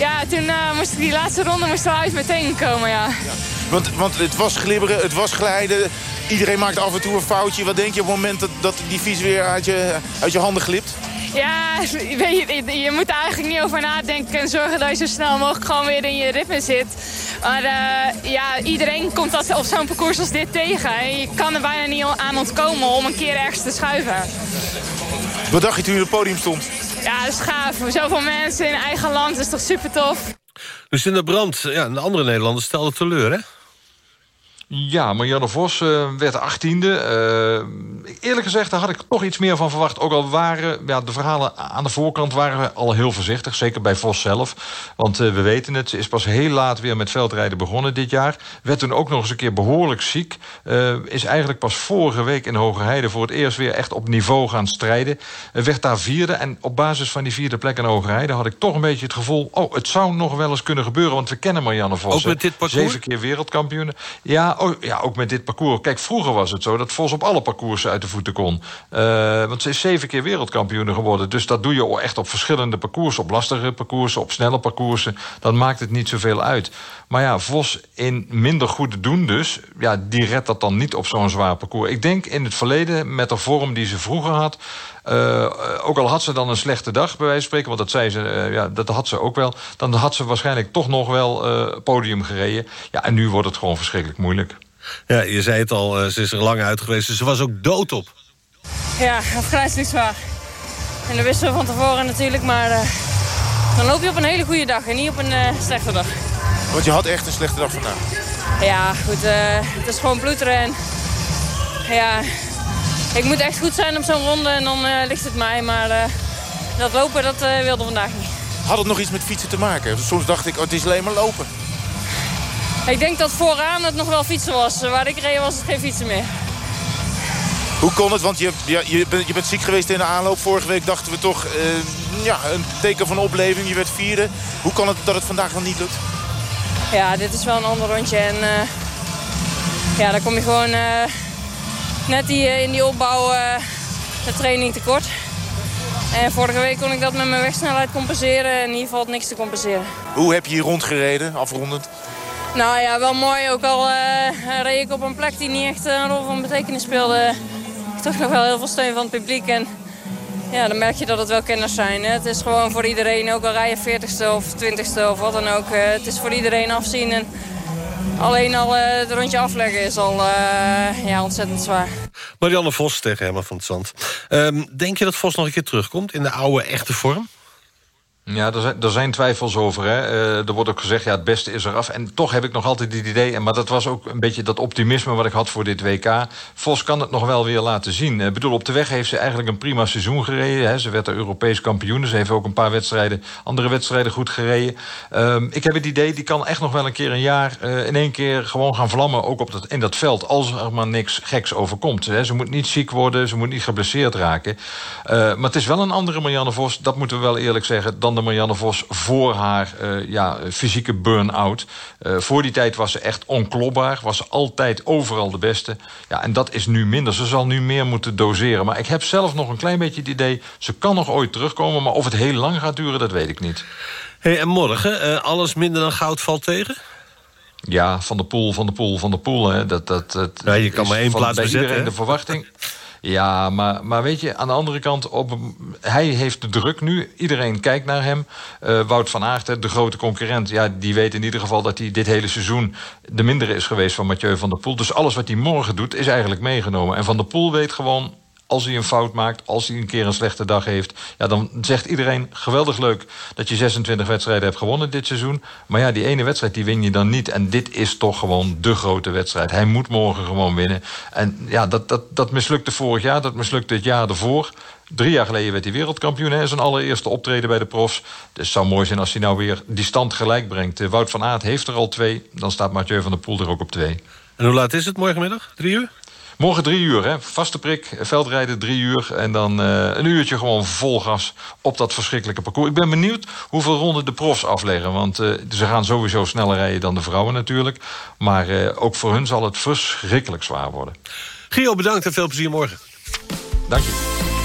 ja, toen moest ik die laatste ronde moest uit meteen komen, ja. ja.
Want, want het was glibberen, het was glijden. Iedereen maakt af en toe een foutje. Wat denk je op het moment dat, dat die fiets weer uit je, uit je handen glipt?
Ja, weet je, je moet er eigenlijk niet over nadenken en zorgen dat je zo snel mogelijk gewoon weer in je ritme zit. Maar uh, ja, iedereen komt dat op zo'n parcours als dit tegen. En je kan er bijna niet aan ontkomen om een keer ergens te schuiven.
Wat dacht je toen je op het podium stond?
Ja, dat is gaaf. Zoveel mensen in eigen land is toch super tof.
Dus in de brand, ja, een andere Nederlander stelde teleur, hè?
Ja, Marianne Vos uh, werd achttiende. Uh, eerlijk gezegd, daar had ik toch iets meer van verwacht. Ook al waren ja, de verhalen aan de voorkant waren al heel voorzichtig. Zeker bij Vos zelf. Want uh, we weten het, ze is pas heel laat weer met veldrijden begonnen dit jaar. Werd toen ook nog eens een keer behoorlijk ziek. is eigenlijk pas vorige week in Hogerheide voor het eerst weer echt op niveau gaan strijden. werd daar vierde. En op basis van die vierde plek in Hogerheide had ik toch een beetje het gevoel... oh, het zou nog wel eens kunnen gebeuren. Want we kennen Marianne Vos.
Ook met dit parcours?
Zeven keer wereldkampioen. Ja, ja, ook met dit parcours. Kijk, vroeger was het zo dat Vos op alle parcours uit de voeten kon. Uh, want ze is zeven keer wereldkampioen geworden. Dus dat doe je echt op verschillende parcours. Op lastige parcoursen, op snelle parcoursen. Dan maakt het niet zoveel uit. Maar ja, Vos in minder goede doen dus... Ja, die redt dat dan niet op zo'n zwaar parcours. Ik denk in het verleden, met de vorm die ze vroeger had... Uh, ook al had ze dan een slechte dag, bij wijze van spreken... want dat zei ze, uh, ja, dat had ze ook wel... dan had ze waarschijnlijk toch nog wel uh, podium gereden. Ja, en nu wordt het gewoon verschrikkelijk moeilijk.
Ja, je zei het al, ze is er lang uit geweest. Dus ze was ook doodop.
Ja, afgrijzelijk zwaar. En dat wisten we van tevoren natuurlijk, maar... dan loop je op een hele goede dag en niet op een slechte dag.
Want je had echt een slechte dag vandaag.
Ja, goed. het is gewoon bloederen. En, ja, ik moet echt goed zijn op zo'n ronde en dan uh, ligt het mij. Maar uh, dat lopen, dat uh, wilde vandaag niet.
Had het nog iets met fietsen te maken? Soms dacht ik, oh, het is alleen maar lopen.
Ik denk dat vooraan het nog wel fietsen was. Waar ik reed was het geen fietsen meer.
Hoe kon het? Want je, je, je, bent, je bent ziek geweest in de aanloop. Vorige week dachten we toch ja, een teken van opleving. Je werd vierde. Hoe kan het dat het vandaag dan niet lukt?
Ja, dit is wel een ander rondje. En ja, dan kom je gewoon net die, in die opbouw de training tekort. En vorige week kon ik dat met mijn wegsnelheid compenseren. En hier valt niks te compenseren.
Hoe heb je hier rondgereden, afrondend?
Nou ja, wel mooi. Ook al uh, reed ik op een plek die niet echt een rol van betekenis speelde. Toch nog wel heel veel steun van het publiek. En ja, dan merk je dat het wel kenners zijn. Hè. Het is gewoon voor iedereen, ook al rij je 40ste of 20ste of wat dan ook. Uh, het is voor iedereen afzien. En alleen al uh, het rondje afleggen is al ja, ontzettend zwaar.
Marianne Vos tegen Herman van het Zand. Um, denk je dat Vos nog een keer terugkomt in de oude, echte vorm?
Ja, er zijn, er zijn twijfels over. Hè. Uh, er wordt ook gezegd, ja, het beste is eraf. En toch heb ik nog altijd dit idee... maar dat was ook een beetje dat optimisme wat ik had voor dit WK. Vos kan het nog wel weer laten zien. Ik uh, bedoel, op de weg heeft ze eigenlijk een prima seizoen gereden. Hè. Ze werd er Europees kampioen. Ze heeft ook een paar wedstrijden, andere wedstrijden goed gereden. Um, ik heb het idee, die kan echt nog wel een keer een jaar... Uh, in één keer gewoon gaan vlammen, ook op dat, in dat veld. Als er maar niks geks overkomt. Hè. Ze moet niet ziek worden, ze moet niet geblesseerd raken. maar het is wel een andere Marianne Vos, dat moeten we wel eerlijk zeggen... dan de Marianne Vos voor haar uh, ja, fysieke burn-out. Uh, voor die tijd was ze echt onklopbaar. Was ze altijd overal de beste. Ja, en dat is nu minder. Ze zal nu meer moeten doseren. Maar ik heb zelf nog een klein beetje het idee... ze kan nog ooit terugkomen. Maar of het heel lang gaat duren, dat weet ik niet.
Hey, en morgen, uh, alles minder dan goud valt tegen?
Ja, Van de Poel, Van de Poel, Van de Poel. Hè. Dat, dat, dat
Ja, je kan maar één plaats
bij
bezetten,
iedereen
hè?
de verwachting. <laughs> Ja, maar, maar weet je, aan de andere kant, op, hij heeft de druk nu. Iedereen kijkt naar hem. Eh, Wout van Aert, de grote concurrent, ja, die weet in ieder geval dat hij dit hele seizoen de mindere is geweest van Mathieu van der Poel. Dus alles wat hij morgen doet, is eigenlijk meegenomen. En Van der Poel weet gewoon, als hij een fout maakt, als hij een keer een slechte dag heeft... Ja, dan zegt iedereen, geweldig leuk dat je 26 wedstrijden hebt gewonnen dit seizoen. Maar ja, die ene wedstrijd die win je dan niet. En dit is toch gewoon de grote wedstrijd. Hij moet morgen gewoon winnen. En ja, dat, dat, dat mislukte vorig jaar, dat mislukte het jaar ervoor... Drie jaar geleden werd hij wereldkampioen. Hè, zijn allereerste optreden bij de profs. Dus het zou mooi zijn als hij nou weer die stand gelijk brengt. Eh, Wout van Aert heeft er al twee. Dan staat Mathieu van der Poel er ook op twee.
En hoe laat is het morgenmiddag? Drie uur?
Morgen drie uur, hè? vaste prik, veldrijden drie uur... en dan eh, een uurtje gewoon vol gas op dat verschrikkelijke parcours. Ik ben benieuwd hoeveel ronden de profs afleggen... want eh, ze gaan sowieso sneller rijden dan de vrouwen natuurlijk. Maar eh, ook voor hun zal het verschrikkelijk zwaar worden.
Gio, bedankt en veel plezier morgen.
Dank je.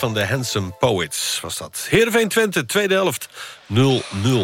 Van de Handsome Poets was dat. Heerenveen Twente, tweede helft 0-0.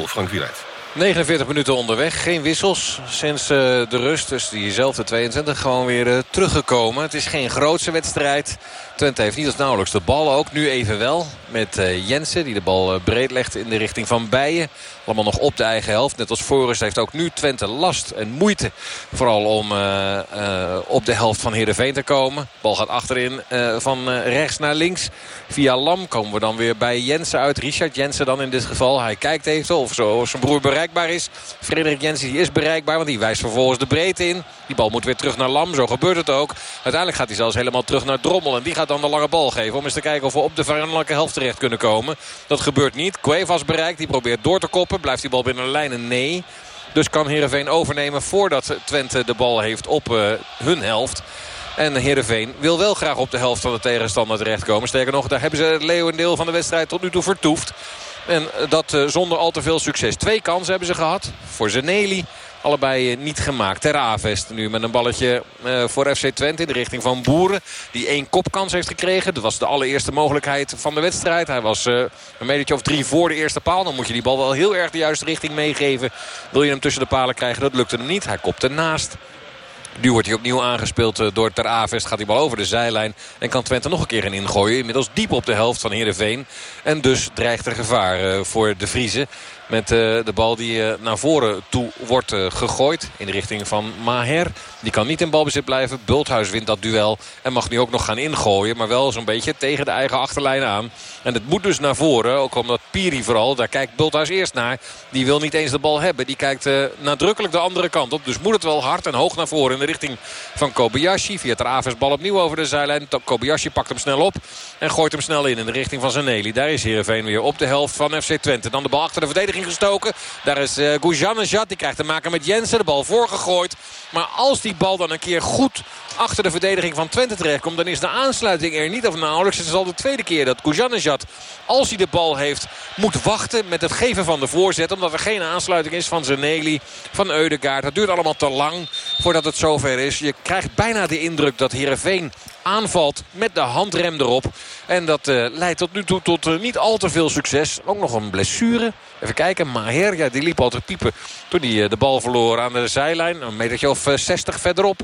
Frank Wieluid.
49 minuten onderweg, geen wissels sinds eh, de rust. Dus diezelfde 22 gewoon weer eh, teruggekomen. Het is geen grootse wedstrijd. Twente heeft niet als nauwelijks de bal ook. Nu even wel met eh, Jensen die de bal eh, breed legt in de richting van Bijen. Allemaal nog op de eigen helft. Net als Forrest heeft ook nu Twente last en moeite. Vooral om eh, op de helft van Heerenveen te komen. Bal gaat achterin van rechts naar links. Via Lam komen we dan weer bij Jensen uit. Richard Jensen dan in dit geval. Hij kijkt even of, zo, of zijn broer bereikbaar is. Frederik Jensen die is bereikbaar. Want die wijst vervolgens de breedte in. Die bal moet weer terug naar Lam. Zo gebeurt het ook. Uiteindelijk gaat hij zelfs helemaal terug naar Drommel. En die gaat dan de lange bal geven. Om eens te kijken of we op de vijandelijke helft terecht kunnen komen. Dat gebeurt niet. Cuevas bereikt. Die probeert door te koppen. Blijft die bal binnen de lijnen? Nee. Dus kan Heerenveen overnemen voordat Twente de bal heeft op uh, hun helft. En Heerenveen wil wel graag op de helft van de tegenstander terechtkomen. Sterker nog, daar hebben ze het leeuwendeel van de wedstrijd tot nu toe vertoefd. En dat uh, zonder al te veel succes. Twee kansen hebben ze gehad voor Zeneli. Allebei uh, niet gemaakt. Ter Avest nu met een balletje uh, voor FC Twente in de richting van Boeren. Die één kopkans heeft gekregen. Dat was de allereerste mogelijkheid van de wedstrijd. Hij was uh, een metertje of drie voor de eerste paal. Dan moet je die bal wel heel erg de juiste richting meegeven. Wil je hem tussen de palen krijgen? Dat lukte hem niet. Hij kopte naast. Nu wordt hij opnieuw aangespeeld door Ter Avest. Gaat die bal over de zijlijn. En kan Twente nog een keer in ingooien. Inmiddels diep op de helft van Heerenveen. En dus dreigt er gevaar voor de Vriezen. Met uh, de bal die uh, naar voren toe wordt uh, gegooid. In de richting van Maher. Die kan niet in balbezit blijven. Bulthuis wint dat duel. En mag nu ook nog gaan ingooien. Maar wel zo'n beetje tegen de eigen achterlijn aan. En het moet dus naar voren. Ook omdat Piri vooral. Daar kijkt Bulthuis eerst naar. Die wil niet eens de bal hebben. Die kijkt nadrukkelijk de andere kant op. Dus moet het wel hard en hoog naar voren. In de richting van Kobayashi. Via Traves bal opnieuw over de zijlijn. Kobayashi pakt hem snel op. En gooit hem snel in. In de richting van Zaneli. Daar is Heerenveen weer op de helft van FC Twente. Dan de bal achter de verdediging Daar is uh. Die krijgt te maken met Jensen. De bal voorgegooid. Maar als die bal dan een keer goed achter de verdediging van Twente terechtkomt... dan is de aansluiting er niet of nauwelijks. Het is al de tweede keer dat Gujanejad, als hij de bal heeft... moet wachten met het geven van de voorzet. Omdat er geen aansluiting is van Zeneli, van Eudegaard. Dat duurt allemaal te lang voordat het zover is. Je krijgt bijna de indruk dat Heerenveen aanvalt met de handrem erop. En dat uh, leidt tot nu toe tot uh, niet al te veel succes. Ook nog een blessure. Even kijken, Maher, ja, die liep al te piepen toen hij uh, de bal verloor aan de zijlijn. Een metertje of 60 verderop.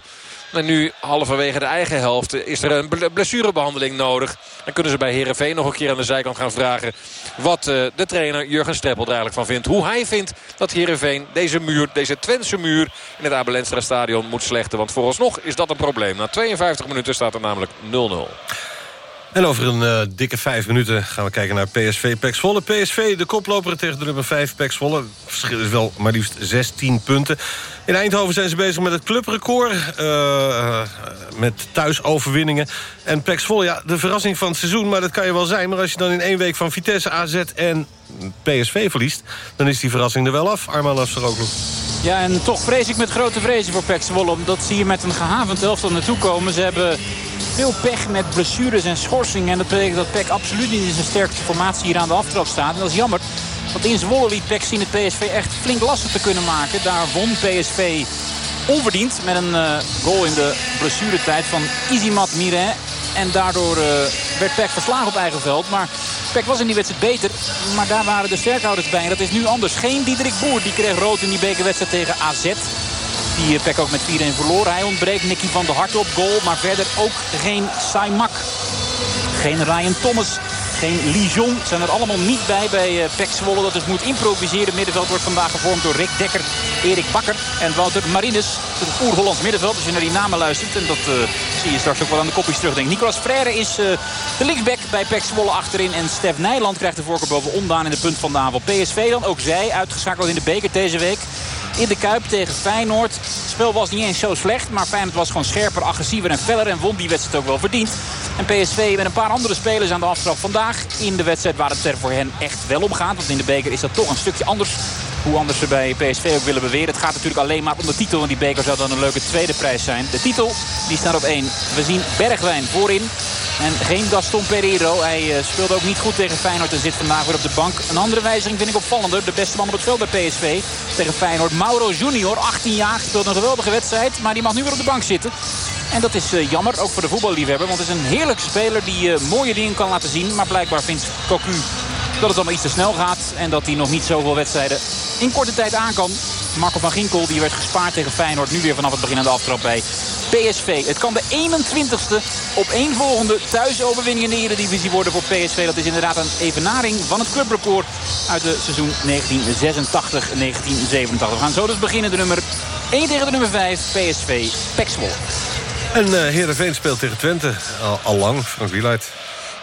En nu halverwege de eigen helft is er een blessurebehandeling nodig. Dan kunnen ze bij Herenveen nog een keer aan de zijkant gaan vragen... wat de trainer Jurgen Streppel er eigenlijk van vindt. Hoe hij vindt dat Herenveen deze muur, deze Twentse muur... in het Abelenstra stadion moet slechten. Want vooralsnog is dat een probleem. Na 52 minuten staat er namelijk 0-0.
En over een uh, dikke vijf minuten gaan we kijken naar PSV Pek. PSV, de koploper tegen de nummer 5 Pek. Het verschil is wel maar liefst 16 punten. In Eindhoven zijn ze bezig met het clubrecord. Uh, met thuisoverwinningen. En Pek ja, de verrassing van het seizoen. Maar dat kan je wel zijn. Maar als je dan in één week van Vitesse, AZ en PSV verliest... dan is die verrassing er wel af. Arman Afsaroglu.
Ja, en toch vrees ik met grote vrezen voor Pek. Omdat ze hier met een gehavend elftal naartoe komen. Ze hebben veel pech met blessures en schorsingen. En dat betekent dat Peck absoluut niet in zijn sterkste formatie hier aan de aftrap staat. En dat is jammer. Want in Zwolle liet Peck zien het PSV echt flink lastig te kunnen maken. Daar won PSV onverdiend met een uh, goal in de blessuretijd van Izimat Miret. En daardoor uh, werd Peck verslagen op eigen veld. Maar Peck was in die wedstrijd beter. Maar daar waren de sterkhouders bij. En dat is nu anders. Geen Diederik Boer. Die kreeg rood in die bekerwedstrijd tegen AZ. Die Peck ook met 4-1 verloren. Hij ontbreekt Nicky van der Hart op goal. Maar verder ook geen Saimak. Geen Ryan Thomas. Geen Lijon zijn er allemaal niet bij bij Pek Zwolle. Dat dus moet improviseren. Het middenveld wordt vandaag gevormd door Rick Dekker, Erik Bakker en Wouter Marines. Het oer-Hollands middenveld als je naar die namen luistert. En dat uh, zie je straks ook wel aan de kopjes terug. Nicolas Frère is de linksback bij Pek Zwolle achterin. En Stef Nijland krijgt de voorkeur boven Ondaan in de punt van de aanval. PSV dan, ook zij, uitgeschakeld in de beker deze week in de Kuip tegen Feyenoord. Het spel was niet eens zo slecht, maar Feyenoord was gewoon scherper, agressiever en feller en won die wedstrijd ook wel verdiend. En PSV met een paar andere spelers aan de aftrap vandaag in de wedstrijd waar het er voor hen echt wel om gaat. Want in de beker is dat toch een stukje anders. Hoe anders ze bij PSV ook willen beweren. Het gaat natuurlijk alleen maar om de titel. En die beker zou dan een leuke tweede prijs zijn. De titel die staat op één. We zien Bergwijn voorin. En geen Gaston Pereiro. Hij uh, speelde ook niet goed tegen Feyenoord en zit vandaag weer op de bank. Een andere wijziging vind ik opvallender. De beste man op het veld bij PSV tegen Feyenoord. Mauro Junior, 18 jaar, speelt een geweldige wedstrijd. Maar die mag nu weer op de bank zitten. En dat is uh, jammer, ook voor de voetballiefhebber. Want het is een heerlijke speler die uh, mooie dingen kan laten zien. Maar blijkbaar vindt Cocu dat het allemaal iets te snel gaat. En dat hij nog niet zoveel wedstrijden in korte tijd aan kan. Marco van Ginkel die werd gespaard tegen Feyenoord. Nu weer vanaf het begin aan de aftrap bij PSV. Het kan de 21ste op één volgende thuisoverwinning in de Eredivisie worden voor PSV. Dat is inderdaad een evenaring van het clubrecord uit het seizoen 1986-1987. We gaan zo dus beginnen. De nummer 1 tegen de nummer 5. PSV Pek Zwolle.
En uh, Heerenveen speelt tegen Twente. Al lang, Frank Wieluid.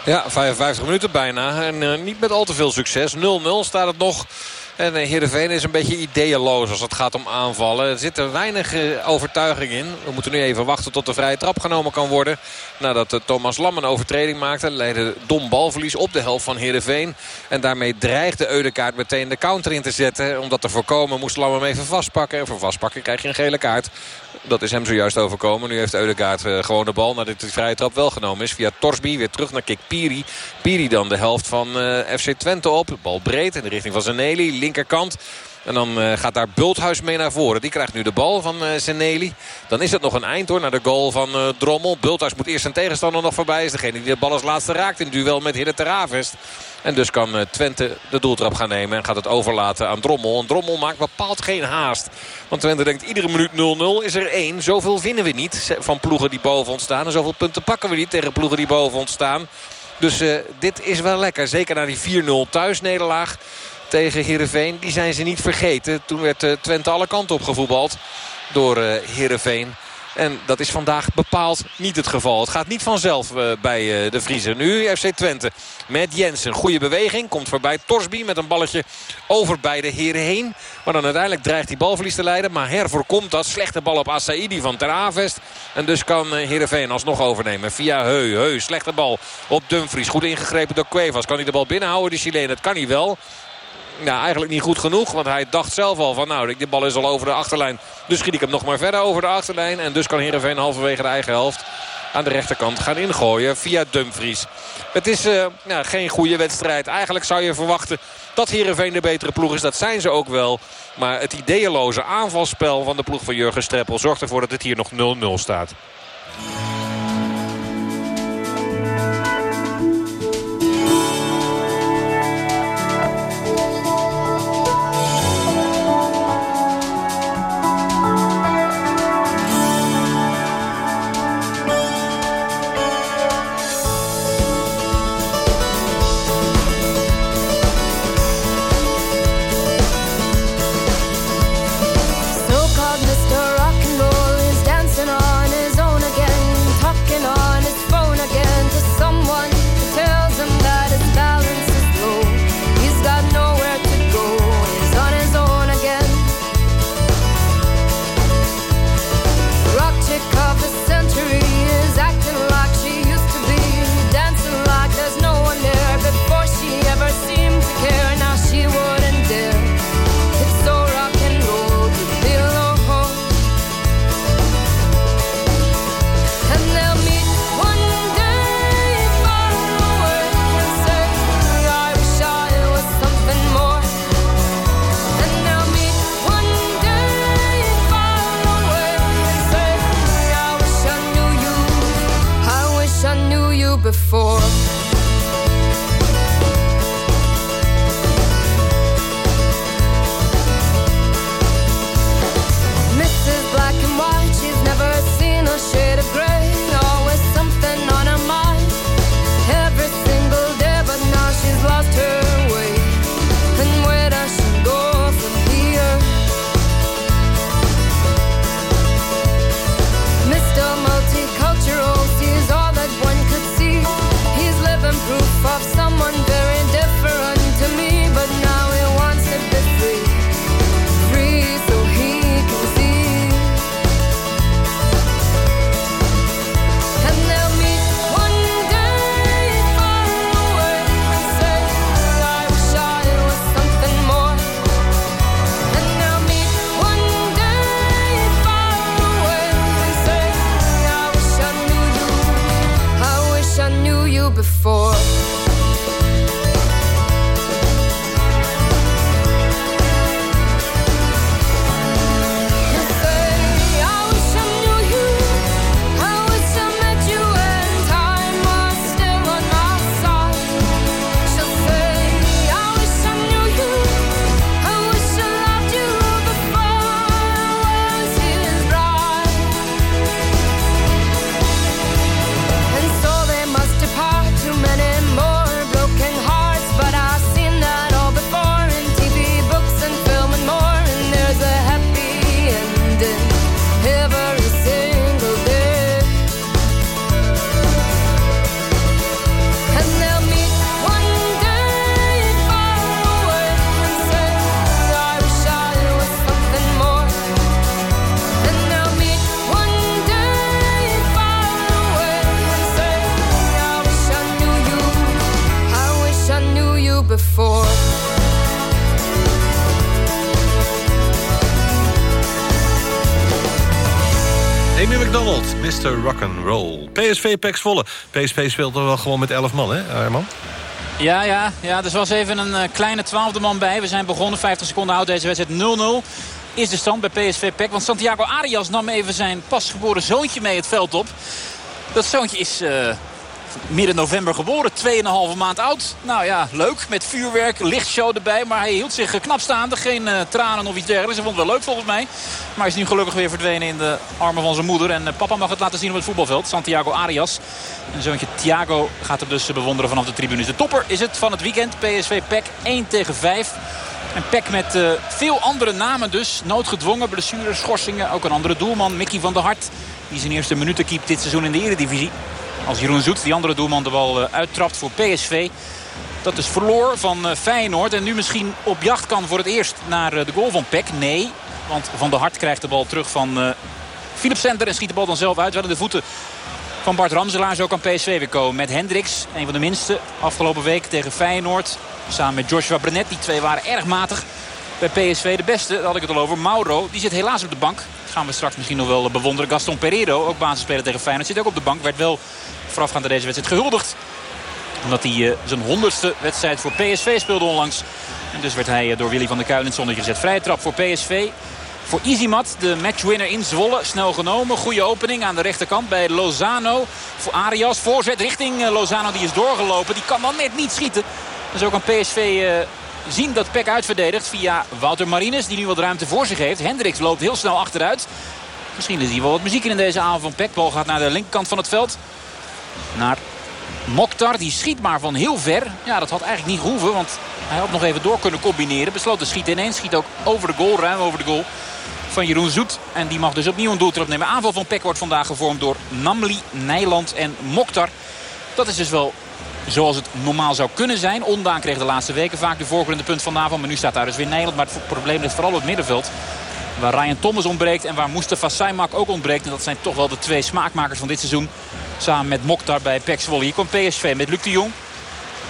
Ja, 55 minuten bijna. En uh, niet met al te veel succes. 0-0 staat het nog. En uh, Heerenveen is een beetje ideeënloos als het gaat om aanvallen. Er zit er weinig uh, overtuiging in. We moeten nu even wachten tot de vrije trap genomen kan worden. Nadat Thomas Lam een overtreding maakte. Leidde dom balverlies op de helft van Heerenveen. En daarmee dreigde Eudekaart meteen de counter in te zetten. Om dat te voorkomen moest Lam hem even vastpakken. En voor vastpakken krijg je een gele kaart. Dat is hem zojuist overkomen. Nu heeft Eudegaard uh, gewoon de bal nadat de vrije trap wel genomen is. Via Torsby weer terug naar Kik Piri. Dan de helft van uh, FC Twente op. Bal breed in de richting van Zaneli. Linkerkant. En dan uh, gaat daar Bulthuis mee naar voren. Die krijgt nu de bal van uh, Zeneli. Dan is het nog een eind hoor naar de goal van uh, Drommel. Bulthuis moet eerst zijn tegenstander nog voorbij. Is degene die de bal als laatste raakt in het duel met Hidde Teravest. En dus kan Twente de doeltrap gaan nemen. En gaat het overlaten aan Drommel. En Drommel maakt bepaald geen haast. Want Twente denkt iedere minuut 0-0 is er één. Zoveel winnen we niet van ploegen die boven ons staan. En zoveel punten pakken we niet tegen ploegen die boven ons staan. Dus dit is wel lekker. Zeker na die 4-0 thuisnederlaag tegen Heerenveen. Die zijn ze niet vergeten. Toen werd uh, Twente alle kanten op gevoetbald door uh, Heerenveen. En dat is vandaag bepaald niet het geval. Het gaat niet vanzelf uh, bij de Vriezen. Nu FC Twente met Jensen. Goede beweging. Komt voorbij Torsby met een balletje over beide heren heen. Maar dan uiteindelijk dreigt die balverlies te leiden. Maar Her voorkomt dat. Slechte bal op Asaidi van Ter Avest. En dus kan Heerenveen alsnog overnemen. Via Heu. Heu. Slechte bal op Dumfries. Goed ingegrepen door Cuevas. Kan hij de bal binnenhouden, de Chileen? Dat kan hij wel. Nou, eigenlijk niet goed genoeg. Want hij dacht zelf al van nou, de bal is al over de achterlijn. Dus schiet ik hem nog maar verder over de achterlijn. En dus kan Heerenveen halverwege de eigen helft aan de rechterkant gaan ingooien via Dumfries. Het is uh, geen goede wedstrijd. Eigenlijk zou je verwachten dat Heerenveen de betere ploeg is. Dat zijn ze ook wel. Maar het ideeloze aanvalspel van de ploeg van Jurgen Streppel... zorgt ervoor dat het hier nog 0-0 staat.
PSV Pek Zwolle. PSV speelt er wel gewoon met 11 man, hè, Arman?
Ja, ja, ja, er was even een eh, kleine twaalfde man bij. We zijn begonnen, 50 seconden houdt deze wedstrijd 0-0. Is de stand bij PSV Pek. Want Santiago Arias nam even zijn pasgeboren zoontje mee het veld op. Dat zoontje is eh, midden november geboren. 2,5 maand oud. Nou ja, leuk. Met vuurwerk, lichtshow erbij. Maar hij hield zich eh, knap staande. Geen eh, tranen of iets dergelijks. Hij vond het wel leuk volgens mij. Maar is nu gelukkig weer verdwenen in de armen van zijn moeder. En eh, papa mag het laten zien op het voetbalveld. Santiago Arias. En zoontje Thiago gaat hem dus bewonderen vanaf de tribunes. De topper is het van het weekend. PSV PEC 1 tegen 5. En PEC met eh, veel andere namen dus. Noodgedwongen, blessures, schorsingen. Ook een andere doelman, Mickey van der Hart. Die zijn eerste minuten keept dit seizoen in de Eredivisie. Als Jeroen Zoet, die andere doelman, de bal eh, uittrapt voor PSV. Dat is verloor van eh, Feyenoord. En nu misschien op jacht kan voor het eerst naar eh, de goal van PEC. Nee, want Van der Hart krijgt de bal terug van Philip Center. En schiet de bal dan zelf uit. Wel de voeten van Bart Ramselaar. Zo kan PSV weer komen met Hendricks. Een van de minste afgelopen week tegen Feyenoord. Samen met Joshua Brenet. Die twee waren erg matig. Bij PSV de beste, daar had ik het al over. Mauro, die zit helaas op de bank. Gaan we straks misschien nog wel bewonderen. Gaston Pereiro, ook basisspeler tegen Feyenoord, zit ook op de bank. Werd wel voorafgaand aan deze wedstrijd gehuldigd. Omdat hij eh, zijn honderdste wedstrijd voor PSV speelde onlangs. En dus werd hij eh, door Willy van der Kuilen in het zonnetje gezet. Vrije trap voor PSV. Voor Izimat, de matchwinner in Zwolle. Snel genomen. Goede opening aan de rechterkant bij Lozano. Voor Arias. Voorzet richting eh, Lozano. Die is doorgelopen. Die kan dan net niet schieten. Dus ook kan PSV zien dat Peck uitverdedigt via Wouter Marines. Die nu wat ruimte voor zich heeft. Hendricks loopt heel snel achteruit. Misschien is hier wel wat muziek in deze avond van Peck. Bal gaat naar de linkerkant van het veld. Naar Mokhtar. Die schiet maar van heel ver. Ja, dat had eigenlijk niet gehoeven. Want hij had nog even door kunnen combineren. Besloot te schieten ineens. Schiet ook over de goal. Ruim over de goal van Jeroen Zoet. En die mag dus opnieuw een doeltrap nemen. Aanval van Peck wordt vandaag gevormd door Namli, Nijland en Mokhtar. Dat is dus wel zoals het normaal zou kunnen zijn. Ondaan kreeg de laatste weken vaak de voorkeur punt van de avond. Maar nu staat daar dus weer Nijland. Maar het probleem ligt vooral op het middenveld. Waar Ryan Thomas ontbreekt en waar Mustafa Saimak ook ontbreekt. En dat zijn toch wel de twee smaakmakers van dit seizoen. Samen met Mokhtar bij PEC Zwolle. Hier komt PSV met Luc de Jong.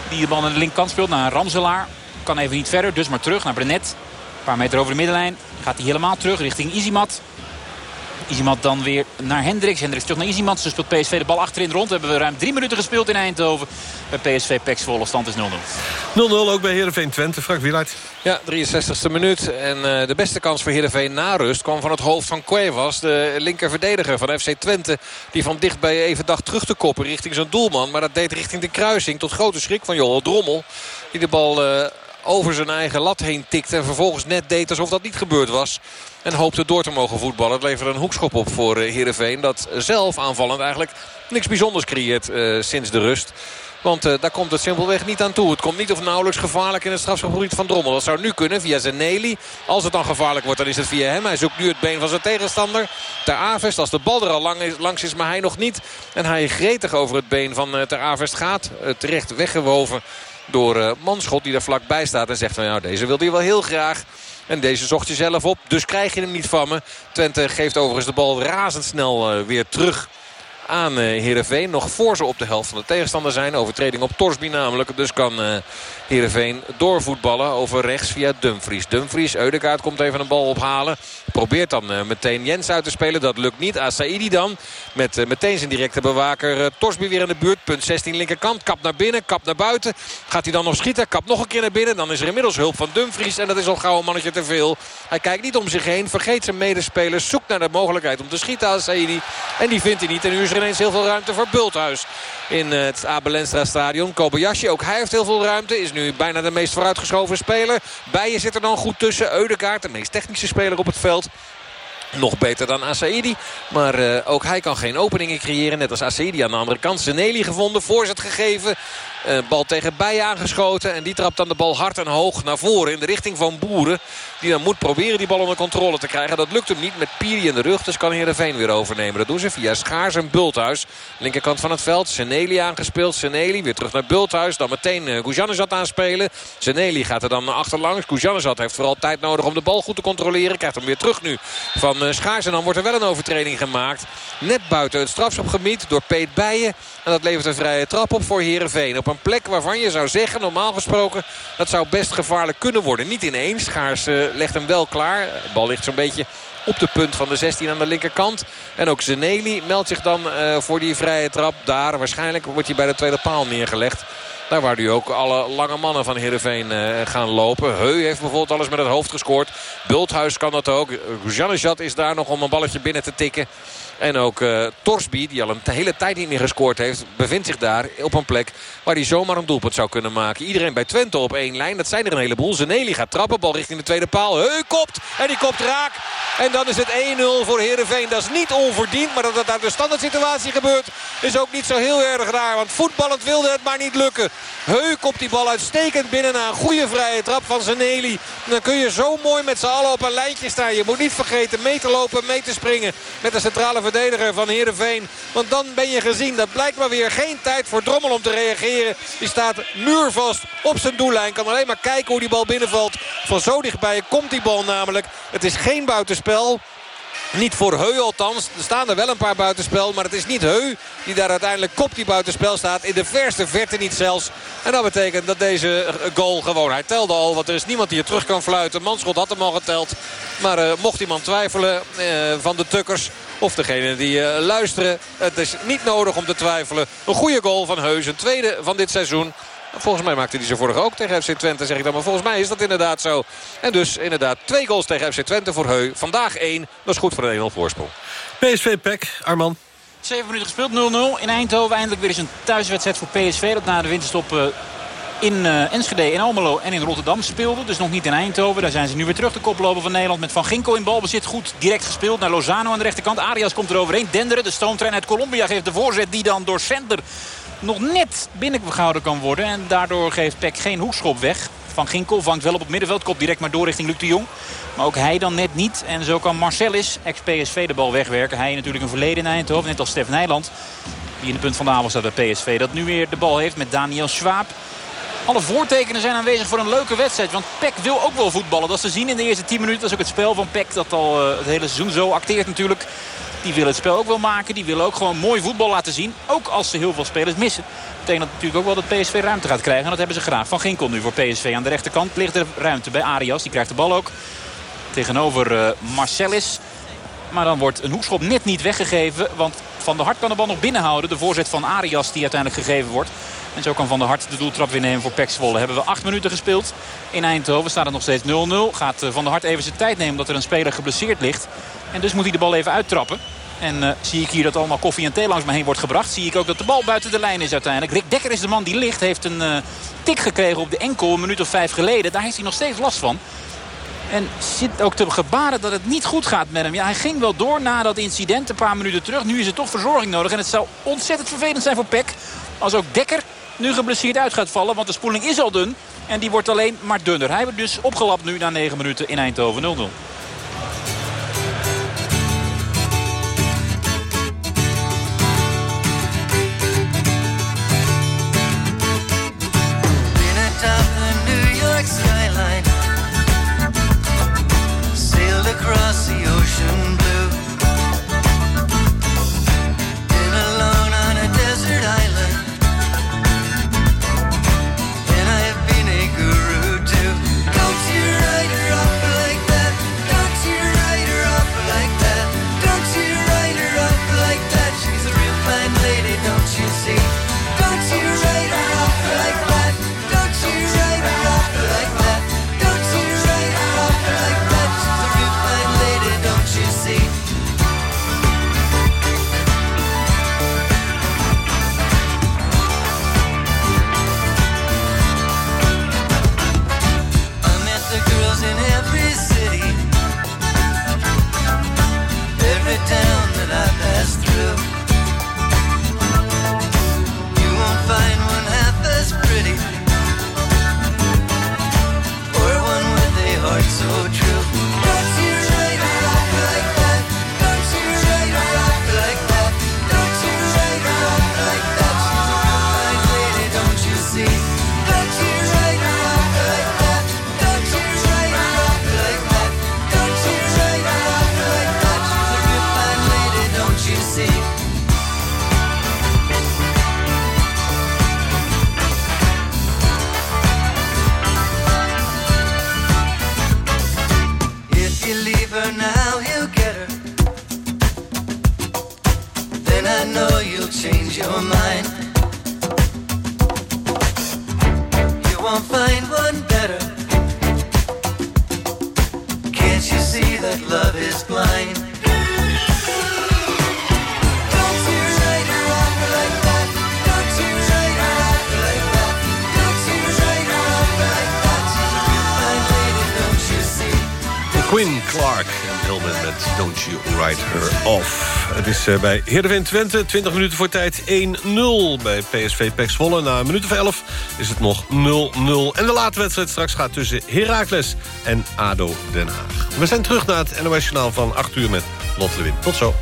Die de bal aan de linkerkant speelt naar Ramselaar. Kan even niet verder, dus maar terug naar Brenet. Een paar meter over de middenlijn. Gaat hij helemaal terug richting Izimat. Izimat dan weer naar Hendricks. Hendricks terug naar Izimat. Dus speelt PSV de bal achterin rond. Hebben we ruim drie minuten gespeeld in Eindhoven. Bij PSV PEC Zwolle. Stand is 0-0.
0-0 ook bij Heerenveen Twente. Frank Wieluid.
Ja, 63e minuut. En eh, de beste kans voor Heerenveen na rust kwam van het hoofd van Cuevas. De linker verdediger van FC Twente. Die van dichtbij even dacht terug te koppen richting zijn doelman. Maar dat deed richting de kruising. Tot grote schrik van Joel Drommel. Die de bal eh, over zijn eigen lat heen tikte. En vervolgens net deed alsof dat niet gebeurd was. En hoopte door te mogen voetballen. Het leverde een hoekschop op voor eh, Heerenveen. Dat zelf aanvallend eigenlijk niks bijzonders creëert eh, sinds de rust. Want eh, daar komt het simpelweg niet aan toe. Het komt niet of nauwelijks gevaarlijk in het strafschopgebied van Drommel. Dat zou nu kunnen via Zeneli. Als het dan gevaarlijk wordt, dan is het via hem. Hij zoekt nu het been van zijn tegenstander. Ter Avest, als de bal er al lang is, langs is, maar hij nog niet. En hij gretig over het been van Ter Avest gaat. Terecht weggewoven door eh, Manschot die er vlakbij staat. En zegt van ja, deze wilde hij wel heel graag. En deze zocht je zelf op. Dus krijg je hem niet van me. Twente geeft overigens de bal razendsnel eh, weer terug aan eh, Heerenveen. Nog voor ze op de helft van de tegenstander zijn. Overtreding op Torsby namelijk. Dus kan eh, Heerenveen doorvoetballen over rechts via Dumfries. Dumfries, Eudekaart komt even een bal ophalen. Probeert dan eh, meteen Jens uit te spelen. Dat lukt niet. Asaidi dan met meteen zijn directe bewaker Torsby weer in de buurt. Punt 16 linkerkant. Kap naar binnen, kap naar buiten. Gaat hij dan nog schieten? Kap nog een keer naar binnen. Dan is er inmiddels hulp van Dumfries. En dat is al gauw een mannetje te veel. Hij kijkt niet om zich heen. Vergeet zijn medespelers. Zoekt naar de mogelijkheid om te schieten Asaidi. En die vindt hij niet. En nu is ineens heel veel ruimte voor Bulthuis. In eh, het Abelenstra stadion. Kobayashi, ook hij heeft heel veel ruimte. Is nu bijna de meest vooruitgeschoven speler. Bijen zit er dan goed tussen. Eudekaart, de meest technische speler op het veld. Nog beter dan Asaidi. Maar eh, ook hij kan geen openingen creëren. Net als Asaidi aan de andere kant. Zeneli gevonden. Voorzet gegeven. Eh, bal tegen Bijen aangeschoten. En die trapt dan de bal hard en hoog naar voren. In de richting van Boeren. Die dan moet proberen die bal onder controle te krijgen. Dat lukt hem niet met Piri in de rug. Dus kan Heerenveen weer overnemen. Dat doen ze via Schaars en Bulthuis. Linkerkant van het veld. Seneli aangespeeld. Seneli weer terug naar Bulthuis. Dan meteen uh, Gujanezad aanspelen. Seneli gaat er dan achterlangs. Gujanezad heeft vooral tijd nodig om de bal goed te controleren. Krijgt hem weer terug nu van uh, Schaars. En dan wordt er wel een overtreding gemaakt. Net buiten het strafschopgebied door Peet Bijen. En dat levert een vrije trap op voor Heerenveen. Op een plek waarvan je zou zeggen, normaal gesproken... dat zou best gevaarlijk kunnen worden. Niet ineens. Schaars uh, legt hem wel klaar. De bal ligt zo'n beetje op de punt van de 16 aan de linkerkant. En ook Zeneli meldt zich dan eh, voor die vrije trap daar. Waarschijnlijk wordt hij bij de tweede paal neergelegd. Daar waar nu ook alle lange mannen van Heerenveen eh, gaan lopen. Heu heeft bijvoorbeeld alles met het hoofd gescoord. Bulthuis kan dat ook. Janezat is daar nog om een balletje binnen te tikken. En ook eh Torsby, die al een hele tijd niet meer gescoord heeft... bevindt zich daar op een plek waar hij zomaar een doelpunt zou kunnen maken. Iedereen bij Twente op één lijn. Dat zijn er een heleboel. Zeneli gaat trappen. Bal richting de tweede paal. Heu kopt. En die kopt raak. En dan is het 1-0 voor Heerenveen. Dat is niet onverdiend. Maar dat het uit de standaard situatie gebeurt is ook niet zo heel erg raar. Want voetballend wilde het maar niet lukken. Heu kopt die bal uitstekend binnen na een goede vrije trap van Zeneli. En dan kun je zo mooi met z'n allen op een lijntje staan. Je moet niet vergeten mee te lopen, mee te springen met de centrale verdediger van Heerenveen. Want dan ben je gezien. Dat blijkt maar weer geen tijd voor Drommel om te reageren. Die staat muurvast op zijn doellijn. Kan alleen maar kijken hoe die bal binnenvalt. Van zo dichtbij komt die bal namelijk. Het is geen buitenspel. Niet voor Heu althans. Er staan er wel een paar buitenspel. Maar het is niet Heu die daar uiteindelijk kop die buitenspel staat. In de verste verte niet zelfs. En dat betekent dat deze goal gewoon... Hij telde al, want er is niemand die er terug kan fluiten. Manschot had hem al geteld. Maar eh, mocht iemand twijfelen eh, van de tukkers... Of degene die eh, luisteren. Het is niet nodig om te twijfelen. Een goede goal van Heus. Een tweede van dit seizoen. Volgens mij maakte hij ze vorig ook tegen FC Twente, zeg ik dan. Maar volgens mij is dat inderdaad zo. En dus inderdaad twee goals tegen FC Twente voor Heu. Vandaag één. Dat is goed voor een 1-0 voorsprong.
PSV Pek, Arman.
7 minuten gespeeld, 0-0. In Eindhoven eindelijk weer eens een thuiswedstrijd voor PSV. Dat na de winterstop eh, in eh, Enschede, in Almelo en in Rotterdam speelde. Dus nog niet in Eindhoven. Daar zijn ze nu weer terug de koploper van Nederland. Met Van Ginkel in balbezit. Goed direct gespeeld naar Lozano aan de rechterkant. Arias komt er overheen. Denderen, de stoomtrein uit Colombia, geeft de voorzet die dan door Sender nog net binnengehouden kan worden. En daardoor geeft Peck geen hoekschop weg. Van Ginkel vangt wel op het middenveld. Kopt direct maar door richting Luc de Jong. Maar ook hij dan net niet. En zo kan Marcelis, ex-PSV, de bal wegwerken. Hij natuurlijk een verleden in Eindhoven. Net als Stef Nijland. Die in de punt van de avond staat bij PSV. Dat nu weer de bal heeft met Daniel Schwab. Alle voortekenen zijn aanwezig voor een leuke wedstrijd. Want Peck wil ook wel voetballen. Dat te zien in de eerste 10 minuten. Dat is ook het spel van Peck. Dat al eh, het hele seizoen zo acteert natuurlijk. Die willen het spel ook wel maken. Die willen ook gewoon mooi voetbal laten zien. Ook als ze heel veel spelers missen. Dat betekent dat natuurlijk ook wel dat PSV ruimte gaat krijgen. En dat hebben ze graag. Van Ginkel nu voor PSV aan de rechterkant. Ligt er ruimte bij Arias. Die krijgt de bal ook. Tegenover uh, Marcelis. Maar dan wordt een hoekschop net niet weggegeven. Want Van der Hart kan de bal nog binnenhouden. De voorzet van Arias die uiteindelijk gegeven wordt. En zo kan Van der Hart de doeltrap weer nemen voor Pek Zwolle. Hebben we acht minuten gespeeld in Eindhoven. Staat het nog steeds 0-0. Gaat Van der Hart even zijn tijd nemen omdat er een speler geblesseerd ligt. En dus moet hij de bal even uittrappen. En uh, zie ik hier dat allemaal koffie en thee langs me heen wordt gebracht. Zie ik ook dat de bal buiten de lijn is uiteindelijk. Rick Dekker is de man die ligt. Heeft een uh, tik gekregen op de enkel een minuut of vijf geleden. Daar heeft hij nog steeds last van. En zit ook te gebaren dat het niet goed gaat met hem. Ja, hij ging wel door na dat incident een paar minuten terug. Nu is er toch verzorging nodig. En het zou ontzettend vervelend zijn voor Peck. Als ook Dekker nu geblesseerd uit gaat vallen. Want de spoeling is al dun. En die wordt alleen maar dunner. Hij wordt dus opgelapt nu na 9 minuten in Eindhoven 0-0.
Eh, bij Heerenveen Twente, 20 minuten voor tijd 1-0 bij PSV Pek Zwolle. Na een minuut of 11 is het nog 0-0. En de late wedstrijd straks gaat tussen Heracles en ADO Den Haag. We zijn terug naar het NOS Journaal van 8 uur met Lotte de Win. Tot zo.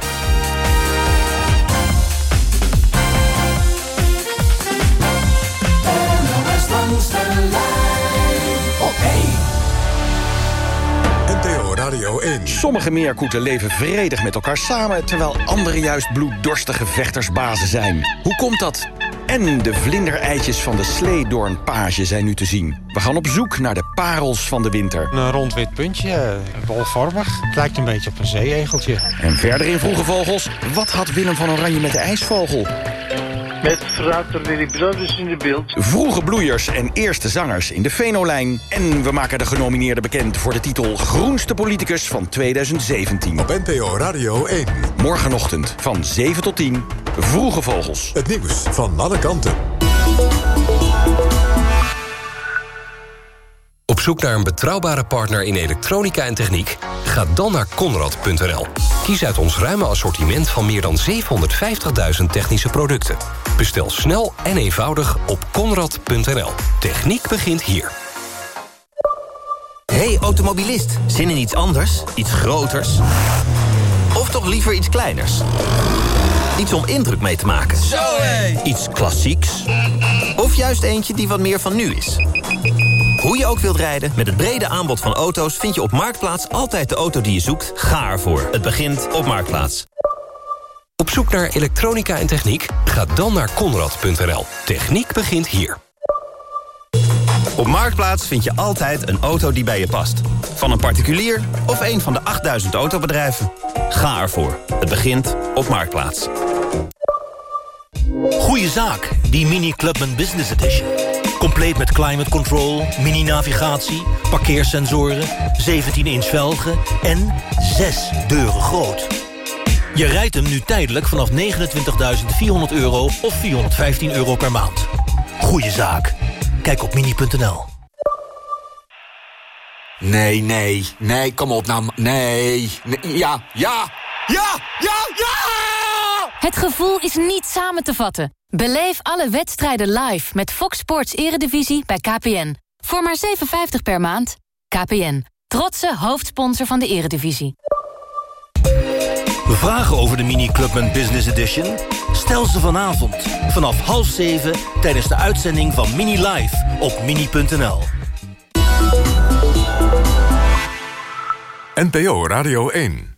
Sommige meerkoeten leven vredig met elkaar samen... terwijl andere juist bloeddorstige vechtersbazen zijn. Hoe komt dat? En de vlindereitjes van de sleedoornpage zijn nu te zien. We gaan op zoek naar de parels van de winter.
Een rond wit puntje, eh, bolvormig. Het lijkt een beetje op een zeeegeltje.
En verder in Vroege Vogels, wat had Willem van Oranje met de ijsvogel?
Met Frater Willy Brothers in de beeld.
Vroege bloeiers en eerste zangers in de Venolijn. En we maken de genomineerden bekend voor de titel Groenste Politicus van 2017.
Op NPO Radio 1.
Morgenochtend van 7 tot 10. Vroege Vogels.
Het nieuws van alle kanten.
Op zoek naar een betrouwbare partner in elektronica en techniek? Ga dan naar Conrad.nl. Kies uit ons ruime assortiment van meer dan 750.000 technische producten. Bestel snel en eenvoudig op Conrad.nl. Techniek begint hier.
Hey automobilist, zin in iets anders? Iets groters? Of toch liever iets kleiners? Iets om indruk mee te maken?
Zo hé!
Iets klassieks? Of juist eentje die wat meer van nu is? Hoe je ook wilt rijden, met het brede aanbod van auto's... vind je op Marktplaats altijd de auto die je zoekt. Ga ervoor. Het begint op Marktplaats.
Op zoek naar elektronica en techniek? Ga dan naar Conrad.nl. Techniek begint hier.
Op Marktplaats vind je altijd een auto die bij je past. Van een particulier of een van de 8000 autobedrijven. Ga ervoor. Het begint op Marktplaats.
Goeie zaak, die Mini Clubman Business Edition. Compleet met climate control, mini-navigatie, parkeersensoren... 17-inch velgen en 6 deuren groot. Je rijdt hem nu tijdelijk vanaf 29.400 euro of 415 euro per maand. Goeie zaak. Kijk op mini.nl.
Nee, nee, nee, kom op nou. Nee, nee, ja, ja, ja, ja, ja!
Het gevoel is niet samen te vatten. Beleef alle wedstrijden live met Fox Sports Eredivisie bij KPN. Voor maar 7,50 per maand. KPN, trotse hoofdsponsor van de Eredivisie.
Vragen over de Mini Clubman Business Edition? Stel ze vanavond vanaf half zeven tijdens de uitzending van Mini Live op mini.nl.
NPO Radio 1.